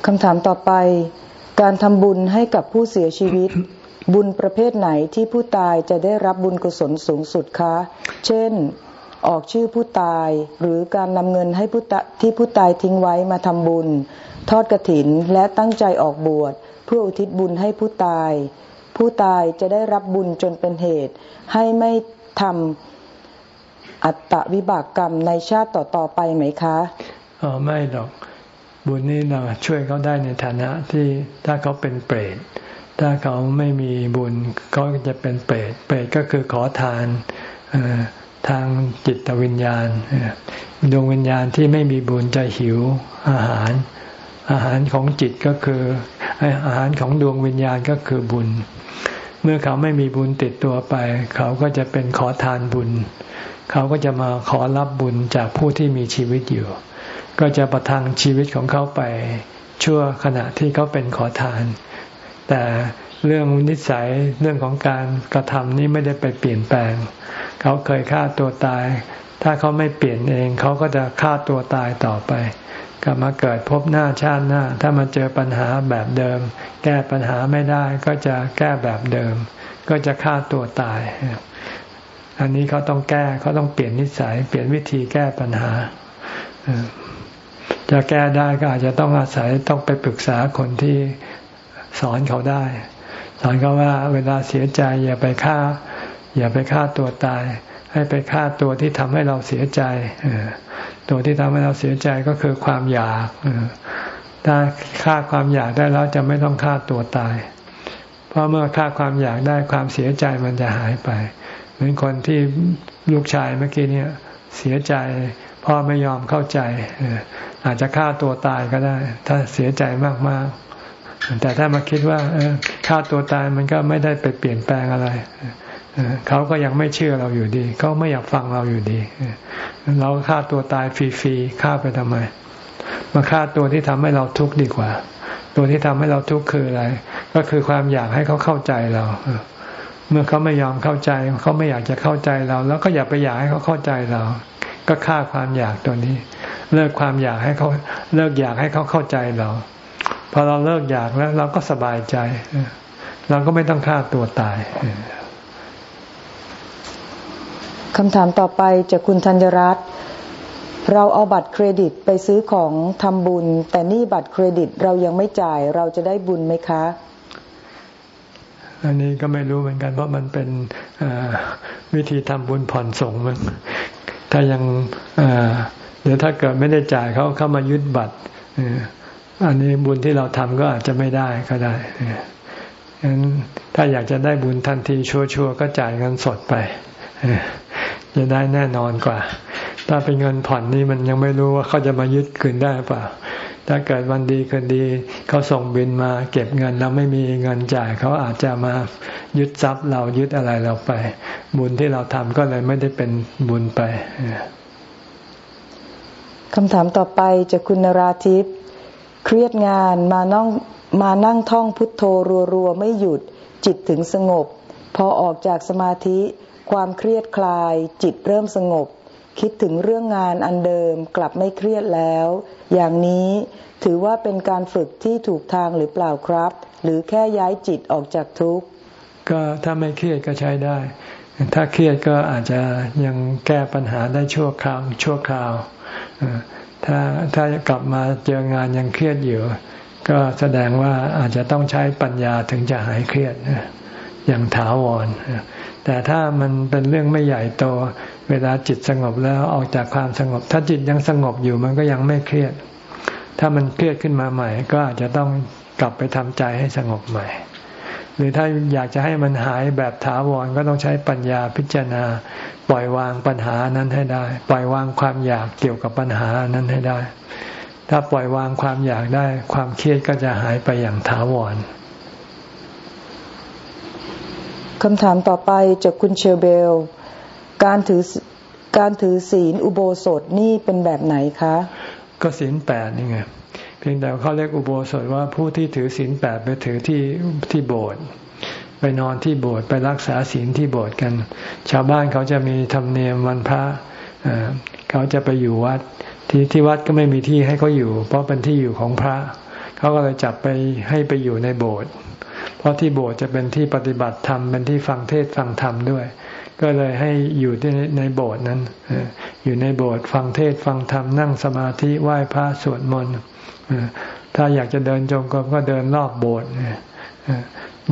คำถามต่อไป การทำบุญให้กับผู้เสียชีวิต บุญประเภทไหนที่ผู้ตายจะได้รับบุญกุศลสูงสุดคะ เช่นออกชื่อผู้ตายหรือการนำเงินให้ผู้ที่ผู้ตายทิ้งไว้มาทำบุญ ทอดกระถินและตั้งใจออกบวชเพื่ออุทิศบุญให้ผู้ตาย ผู้ตายจะได้รับบุญจนเป็นเหตุ ให้ไม่ ทำอัตตวิบากกรรมในชาติต่อๆไปไหมคะอ๋อไม่หรอกบุญนี้เราช่วยเขาได้ในฐานะที่ถ้าเขาเป็นเปรตถ้าเขาไม่มีบุญเขาจะเป็นเปรตเปรตก็คือขอทานทางจิตวิญญาณดวงวิญญาณที่ไม่มีบุญจะหิวอาหาร อาหารของจิตก็คืออาหารของดวงวิญญาณก็คือบุญ เมื่อเขาไม่มีบุญติดตัวไป เขาก็จะเป็นขอทานบุญ เขาก็จะมาขอรับบุญจากผู้ที่มีชีวิตอยู่ ก็จะประทังชีวิตของเขาไปชั่วขณะที่เขาเป็นขอทาน แต่เรื่องนิสัยเรื่องของการกระทำนี้ไม่ได้ไปเปลี่ยนแปลง เขาเคยฆ่าตัวตาย ถ้าเขาไม่เปลี่ยนเอง เขาก็จะฆ่าตัวตายต่อไป กลับมาเกิดพบหน้าชาติหน้า ถ้ามาเจอปัญหาแบบเดิม แก้ปัญหาไม่ได้ก็จะแก้แบบเดิม ก็จะฆ่าตัวตาย อันนี้เขาต้องแก้เขาต้องเปลี่ยนนิสัย เปลี่ยนวิธีแก้ปัญหาจะแก้ได้ก็อาจจะต้องอาศัยต้องไปปรึกษาคนที่สอนเขาได้ สอนเขาว่าเวลาเสียใจอย่าไปฆ่า อย่าไปฆ่าตัวตาย ให้ไปฆ่าตัวที่ทำให้เราเสียใจ ตัวที่ทำให้เราเสียใจก็คือความอยากถ้าฆ่าความอยากได้แล้วจะไม่ต้องฆ่าตัวตาย เพราะเมื่อฆ่าความอยากได้ความเสียใจมันจะหายไป เหมือนคนที่ลูกชายเมื่อกี้เนี่ยเสียใจพ่อไม่ยอมเข้าใจ อาจจะฆ่าตัวตายก็ได้ ถ้าเสียใจมากๆแต่ถ้ามาคิดว่าฆ่าตัวตายมันก็ไม่ได้ไปเปลี่ยนแปลงอะไร เขาก็ยังไม่เชื่อเราอยู่ดี เขาไม่อยากฟังเราอยู่ดี เราฆ่าตัวตายฟรีๆฆ่าไปทำไม มาฆ่าตัวที่ทำให้เราทุกข์ดีกว่า ตัวที่ทำให้เราทุกข์คืออะไร ก็คือความอยากให้เขาเข้าใจเรา เมื่อเขาไม่ยอมเข้าใจ เขาไม่อยากจะเข้าใจเรา แล้วก็อย่าไปอยากให้เขาเข้าใจเรา ก็ฆ่าความอยากตัวนี้ เลิกความอยากให้เขาเลิกอยากให้เขาเข้าใจเราพอเราเลิกอยากแล้ว เราก็สบายใจ เราก็ไม่ต้องฆ่าตัวตาย คำถามต่อไปจากคุณธัญรัตน์เราเอาบัตรเครดิตไปซื้อของทำบุญ แต่นี่บัตรเครดิตเรายังไม่จ่ายเราจะได้บุญไหมคะ อันนี้ก็ไม่รู้เหมือนกัน เพราะมันเป็นวิธีทำบุญผ่อนส่งมันถ้ายังเดี๋ยวถ้าเกิดไม่ได้จ่ายเขาเข้ามายึดบัตรอันนี้บุญที่เราทำก็อาจจะไม่ได้ก็ได้ฉะนั้นถ้าอยากจะได้บุญทันทีชัวร์ๆก็จ่ายเงินสดไป จะได้แน่นอนกว่า ถ้าเป็นเงินผ่อนนี่มันยังไม่รู้ว่าเขาจะมายึดคืนได้เปล่า ถ้าเกิดวันดีคืนดีเขาส่งบินมาเก็บเงินแล้วไม่มีเงินจ่ายเขาอาจจะมายึดทรัพย์เรายึดอะไรเราไป บุญที่เราทำก็เลยไม่ได้เป็นบุญไปคำถามต่อไปจากคุณนราทิพย์เครียดงานมานั่งมานั่งท่องพุทโธรัวๆไม่หยุดจิตถึงสงบ พอออกจากสมาธิ ความเครียดคลาย จิตเริ่มสงบ คิดถึงเรื่องงานอันเดิมกลับไม่เครียดแล้ว อย่างนี้ถือว่าเป็นการฝึกที่ถูกทางหรือเปล่าครับ หรือแค่ย้ายจิตออกจากทุกข์ก็ถ้าไม่เครียดก็ใช้ได้ ถ้าเครียดก็อาจจะยังแก้ปัญหาได้ชั่วคราวชั่วคราว ถ้าถ้ากลับมาเจองานยังเครียดอยู่ ก็แสดงว่าอาจจะต้องใช้ปัญญาถึงจะหายเครียดอย่างถาวร แต่ถ้ามันเป็นเรื่องไม่ใหญ่โต เวลาจิตสงบแล้วออกจากความสงบ ถ้าจิตยังสงบอยู่มันก็ยังไม่เครียด ถ้ามันเครียดขึ้นมาใหม่ ก็อาจจะต้องกลับไปทำใจให้สงบใหม่ หรือถ้าอยากจะให้มันหายแบบถาวรก็ต้องใช้ปัญญาพิจารณา ปล่อยวางปัญหานั้นให้ได้ ปล่อยวางความอยากเกี่ยวกับปัญหานั้นให้ได้ ถ้าปล่อยวางความอยากได้ ความเครียดก็จะหายไปอย่างถาวร คำถามต่อไปจากคุณเชลเบล การถือการถือศีลอุโบสถนี่เป็นแบบไหนคะ ก็ศีลแปดนี่ไงเพียงแต่เขาเรียกอุโบสถว่าผู้ที่ถือศีลแปดไปถือที่ที่โบสถ์ไปนอนที่โบสถ์ไปรักษาศีลที่โบสถ์กัน ชาวบ้านเขาจะมีธรรมเนียมวันพระเขาจะไปอยู่วัด ที่ที่วัดก็ไม่มีที่ให้เขาอยู่ เพราะเป็นที่อยู่ของพระ เขาก็เลยจับไปให้ไปอยู่ในโบสถ์ ราะที่โบสถ์จะเป็นที่ปฏิบัติธรรมเป็นที่ฟังเทศฟังธรรมด้วย ก็เลยให้อยู่ที่ในโบสถ์นั้น อยู่ในโบสถ์ฟังเทศฟังธรรมนั่งสมาธิไหว้พระสวดมนต์ถ้าอยากจะเดินจงกรมก็เดินรอบโบสถ์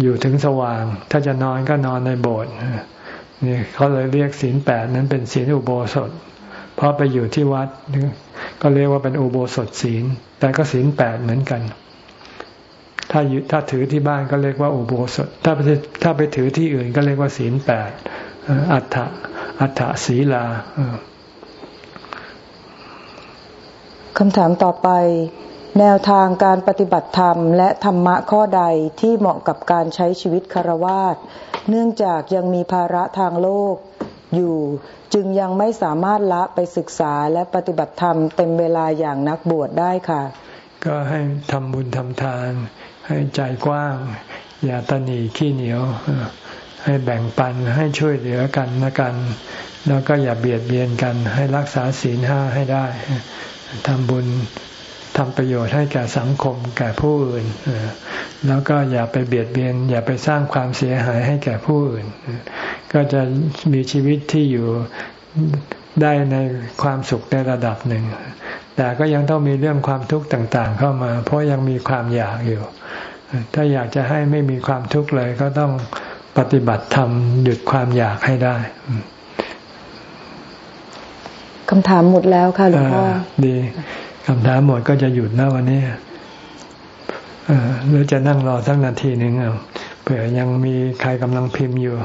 อยู่ถึงสว่าง ถ้าจะนอนก็นอนในโบสถ์นี่เขาเลยเรียกศีลแปดนั้นเป็นศีลอุโบสถ เพราะไปอยู่ที่วัด ก็เรียกว่าเป็นอุโบสถศีล แต่ก็ศีลแปดเหมือนกัน ถ้าถ้าถือที่บ้านก็เรียกว่าอุโบสถ ถ้าไปถ้าไปถือที่อื่นก็เรียกว่าศีลแปดอัฏฐอัฏฐศีลาคำถามต่อไป แนวทางการปฏิบัติธรรม และธรรมะข้อใดที่เหมาะกับการใช้ชีวิตคารวาสเนื่องจากยังมีภาระทางโลกอยู่จึงยังไม่สามารถละไปศึกษาและปฏิบัติธรรมเต็มเวลาอย่างนักบวชได้ค่ะ ก็ให้ทำบุญทำทาน ให้ใจกว้าง อย่าตนีขี้เหนียว ให้แบ่งปันให้ช่วยเหลือกันละกัน แล้วก็อย่าเบียดเบียนกัน ให้รักษาศีลห้าให้ได้ทำบุญทำประโยชน์ให้แก่สังคมแก่ผู้อื่นแล้วก็อย่าไปเบียดเบียน อย่าไปสร้างความเสียหายให้แก่ผู้อื่น ก็จะมีชีวิตที่อยู่ได้ในความสุขในระดับหนึ่ง แต่ก็ยังต้องมีเรื่องความทุกข์ต่างๆ เข้ามา เพราะยังมีความอยากอยู่ ถ้าอยากจะให้ไม่มีความทุกข์เลยก็ต้องปฏิบัติธรรมหยุดความอยากให้ได้คำถามหมดแล้วค่ะหลวงพ่อดีคำถามหมดก็จะหยุดแล้ววันนี้หรือจะนั่งรอสักนาทีหนึ่งเผื่อยังมีใครกำลังพิมพ์อยู่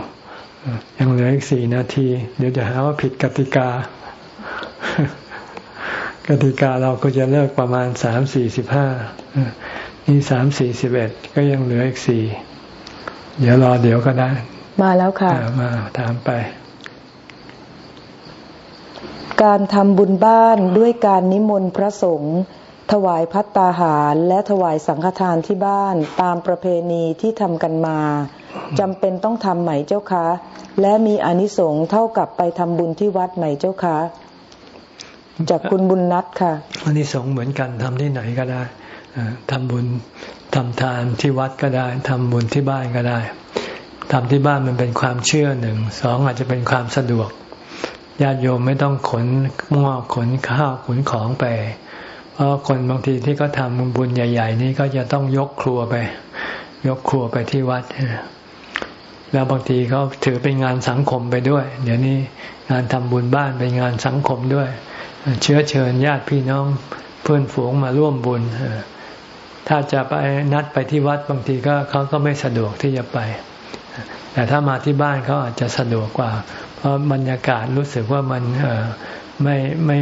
ยังเหลืออีกสี่นาที เดี๋ยวจะหาว่าผิดกติกา กติกาเราก็จะเลิกประมาณสามสี่สิบห้านี่สามสี่สิบเอ็ดก็ยังเหลืออีกสี่เดี๋ยวรอเดี๋ยวก็ได้ มาแล้วค่ะ มาถามไป การทำบุญบ้านด้วยการนิมนต์พระสงฆ์ถวายพัตตาหาร และถวายสังฆทานที่บ้านตามประเพณีที่ทำกันมาจำเป็นต้องทำไหมเจ้าคะ และมีอนิสงส์เท่ากับไปทำบุญที่วัดไหมเจ้าคะ จากคุณบุญนัทค่ะอันิสงส์เหมือนกันทำที่ไหนก็ได้ทำบุญทำทานที่วัดก็ได้ทำบุญที่บ้านก็ได้ทำที่บ้านมันเป็นความเชื่อหนึ่งสองอาจจะเป็นความสะดวกญาติโยมไม่ต้องขนหม้อขนข้าวขนของไป เพราะคนบางทีที่เขาทำบุญใหญ่ ๆ นี่ก็จะต้องยกครัวไป ยกครัวไปที่วัดแล้วบางทีเขาถือเป็นงานสังคมไปด้วย เดี๋ยวนี้งานทำบุญบ้านเป็นงานสังคมด้วย เชื้อเชิญญาติพี่น้องเพื่อนฝูงมาร่วมบุญถ้าจะไปนัดไปที่วัดบางทีก็เขาก็ไม่สะดวกที่จะไป แต่ถ้ามาที่บ้านเขาอาจจะสะดวกกว่า เพราะบรรยากาศรู้สึกว่ามันไม่ไม่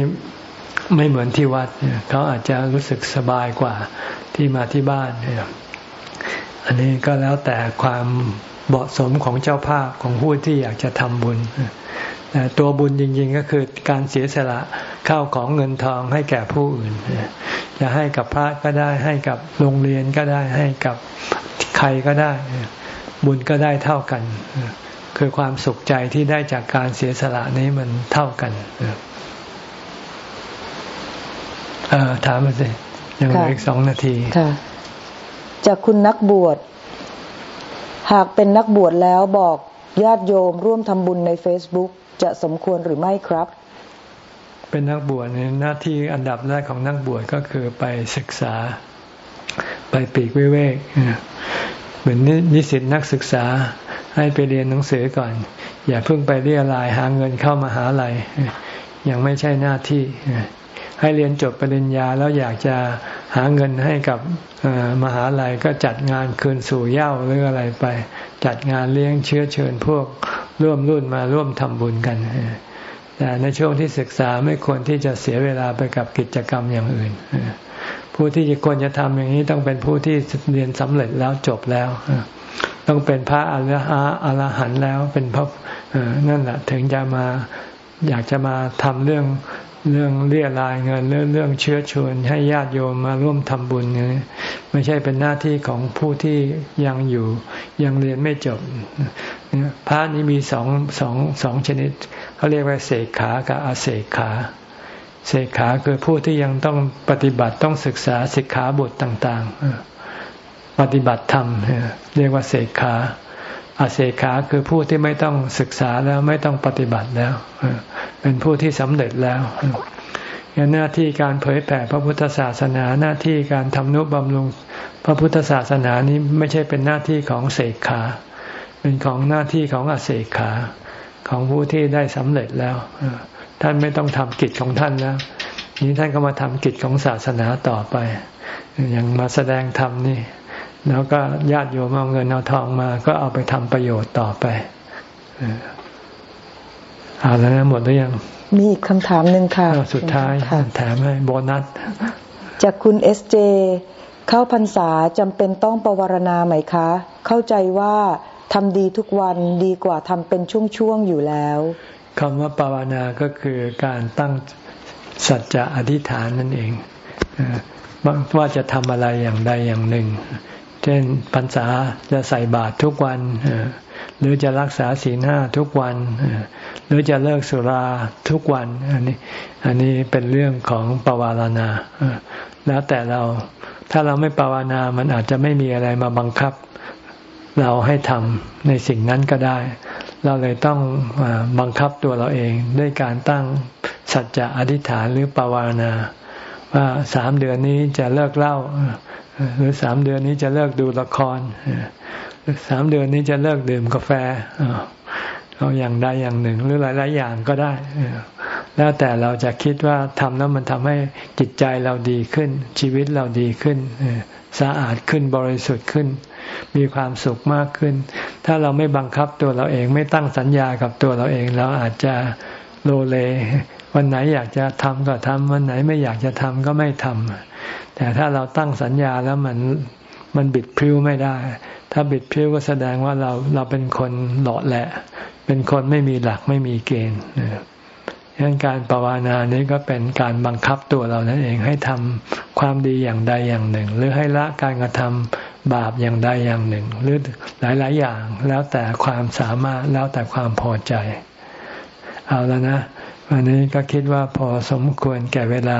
ไม่เหมือนที่วัดเขาอาจจะรู้สึกสบายกว่าที่มาที่บ้าน อันนี้ก็แล้วแต่ความเหมาะสมของเจ้าภาพของผู้ที่อยากจะทำบุญ แต่ตัวบุญจริง ๆ ก็คือการเสียสละข้าวของเงินทองให้แก่ผู้อื่นจะให้กับพระก็ได้ให้กับโรงเรียนก็ได้ให้กับใครก็ได้ บุญก็ได้เท่ากัน คือความสุขใจที่ได้จากการเสียสละนี้มันเท่ากันถามมาสิยังเหลืออีกสองนาทีจากคุณนักบวช หากเป็นนักบวชแล้วบอกญาติโยมร่วมทำบุญใน Facebook จะสมควรหรือไม่ครับ เป็นนักบวชหน้าที่อันดับแรกของนักบวชก็คือไปศึกษา ไปปีกวิเวกเหมือนนิสิตนักศึกษาให้ไปเรียนหนังสือก่อน อย่าเพิ่งไปเรียลายหาเงินเข้ามาหาลัยยังไม่ใช่หน้าที่ ให้เรียนจบปริญญาแล้วอยากจะหาเงินให้กับมหาลัยก็จัดงานคืนสู่เย้าหรืออะไรไป จัดงานเลี้ยงเชื้อเชิญพวกร่วมรุ่นมาร่วมทำบุญกันแต่ในช่วงที่ศึกษาไม่ควรที่จะเสียเวลาไปกับกิจกรรมอย่างอื่น ผู้ที่ควรจะทำอย่างนี้ต้องเป็นผู้ที่เรียนสำเร็จแล้วจบแล้ว ต้องเป็นพระอรหอรหันต์แล้วเป็นพระนั่นแหละถึงจะมาอยากจะมาทำเรื่อง เรื่องเรียรายเงินเรื่องเรื่องเชื้อชวนให้ญาติโยมมาร่วมทำบุญเนี่ยไม่ใช่เป็นหน้าที่ของผู้ที่ยังอยู่ยังเรียนไม่จบพระนี้มีสองสองสองชนิดเขาเรียกว่าเสกขากับอาเสกขาเสกขาคือผู้ที่ยังต้องปฏิบัติต้องศึกษาศิกขาบทต่าง ๆ ปฏิบัติธรรมเรียกว่าเสกขา อาเสขาคือผู้ที่ไม่ต้องศึกษาแล้วไม่ต้องปฏิบัติแล้ว เป็นผู้ที่สำเร็จแล้วหน้าที่การเผยแผ่พระพุทธศาสนาหน้าที่การทำนุบำรุง พระพุทธศาสนานี้ไม่ใช่เป็นหน้าที่ของเสกขา เป็นของหน้าที่ของอาเสขา ของผู้ที่ได้สำเร็จแล้ว ท่านไม่ต้องทำกิจของท่านแล้วนี้ท่านก็มาทำกิจของศาสนาต่อไป อย่างมาแสดงธรรมนี่ แล้วก็ญาติโยมเอาเงินเอาทองมา ก็เอาไปทำประโยชน์ต่อไปเอาแล้วนะหมดหรือยัง มีอีกคำถามหนึ่งค่ะ สุดท้ายแถมให้โบนัส จากคุณเอสเจเข้าพรรษาจำเป็นต้องปวารณาไหมคะ เข้าใจว่าทำดีทุกวันดีกว่าทำเป็นช่วงๆอยู่แล้วคำว่าปวารณาก็คือการตั้งสัจจะอธิษฐานนั่นเองว่าจะทำอะไรอย่างใดอย่างหนึ่ง ช่นพรรษาจะใส่บาตรทุกวัน หรือจะรักษาศีลห้าทุกวัน หรือจะเลิกสุราทุกวัน อันนี้ อันนี้เป็นเรื่องของปวารณา แล้วแต่เรา ถ้าเราไม่ปวารณา มันอาจจะไม่มีอะไรมาบังคับ เราให้ทำในสิ่งนั้นก็ได้ เราเลยต้องบังคับตัวเราเองด้วยการตั้งสัจจะอธิษฐานหรือปวารณาว่าสามเดือนนี้จะเลิกเล่า หรือสามเดือนนี้จะเลิกดูละครสามเดือนนี้จะเลิกดื่มกาแฟเอาอย่างใดอย่างหนึ่ง หรือหลาย ๆ อย่างก็ได้แล้วแต่เราจะคิดว่าทำแล้วมันทำให้จิตใจเราดีขึ้น ชีวิตเราดีขึ้นสะอาดขึ้นบริสุทธิ์ขึ้น มีความสุขมากขึ้น ถ้าเราไม่บังคับตัวเราเองไม่ตั้งสัญญากับตัวเราเอง เราอาจจะโลเล วันไหนอยากจะทำก็ทำวันไหนไม่อยากจะทำก็ไม่ทำ แต่ถ้าเราตั้งสัญญาแล้วมันมันบิดพริ้วไม่ได้ ถ้าบิดพริ้วก็แสดงว่าเราเราเป็นคนหล่อแหละ เป็นคนไม่มีหลักไม่มีเกณฑ์ดังนั้นการภาวนานี้ก็เป็นการบังคับตัวเรานั่นเองให้ทำความดีอย่างใดอย่างหนึ่ง หรือให้ละการกระทำบาปอย่างใดอย่างหนึ่ง หรือหลาย ๆ อย่างแล้วแต่ความสามารถแล้วแต่ความพอใจ เอาแล้วนะ วันนี้ก็คิดว่าพอสมควรแก่เวลา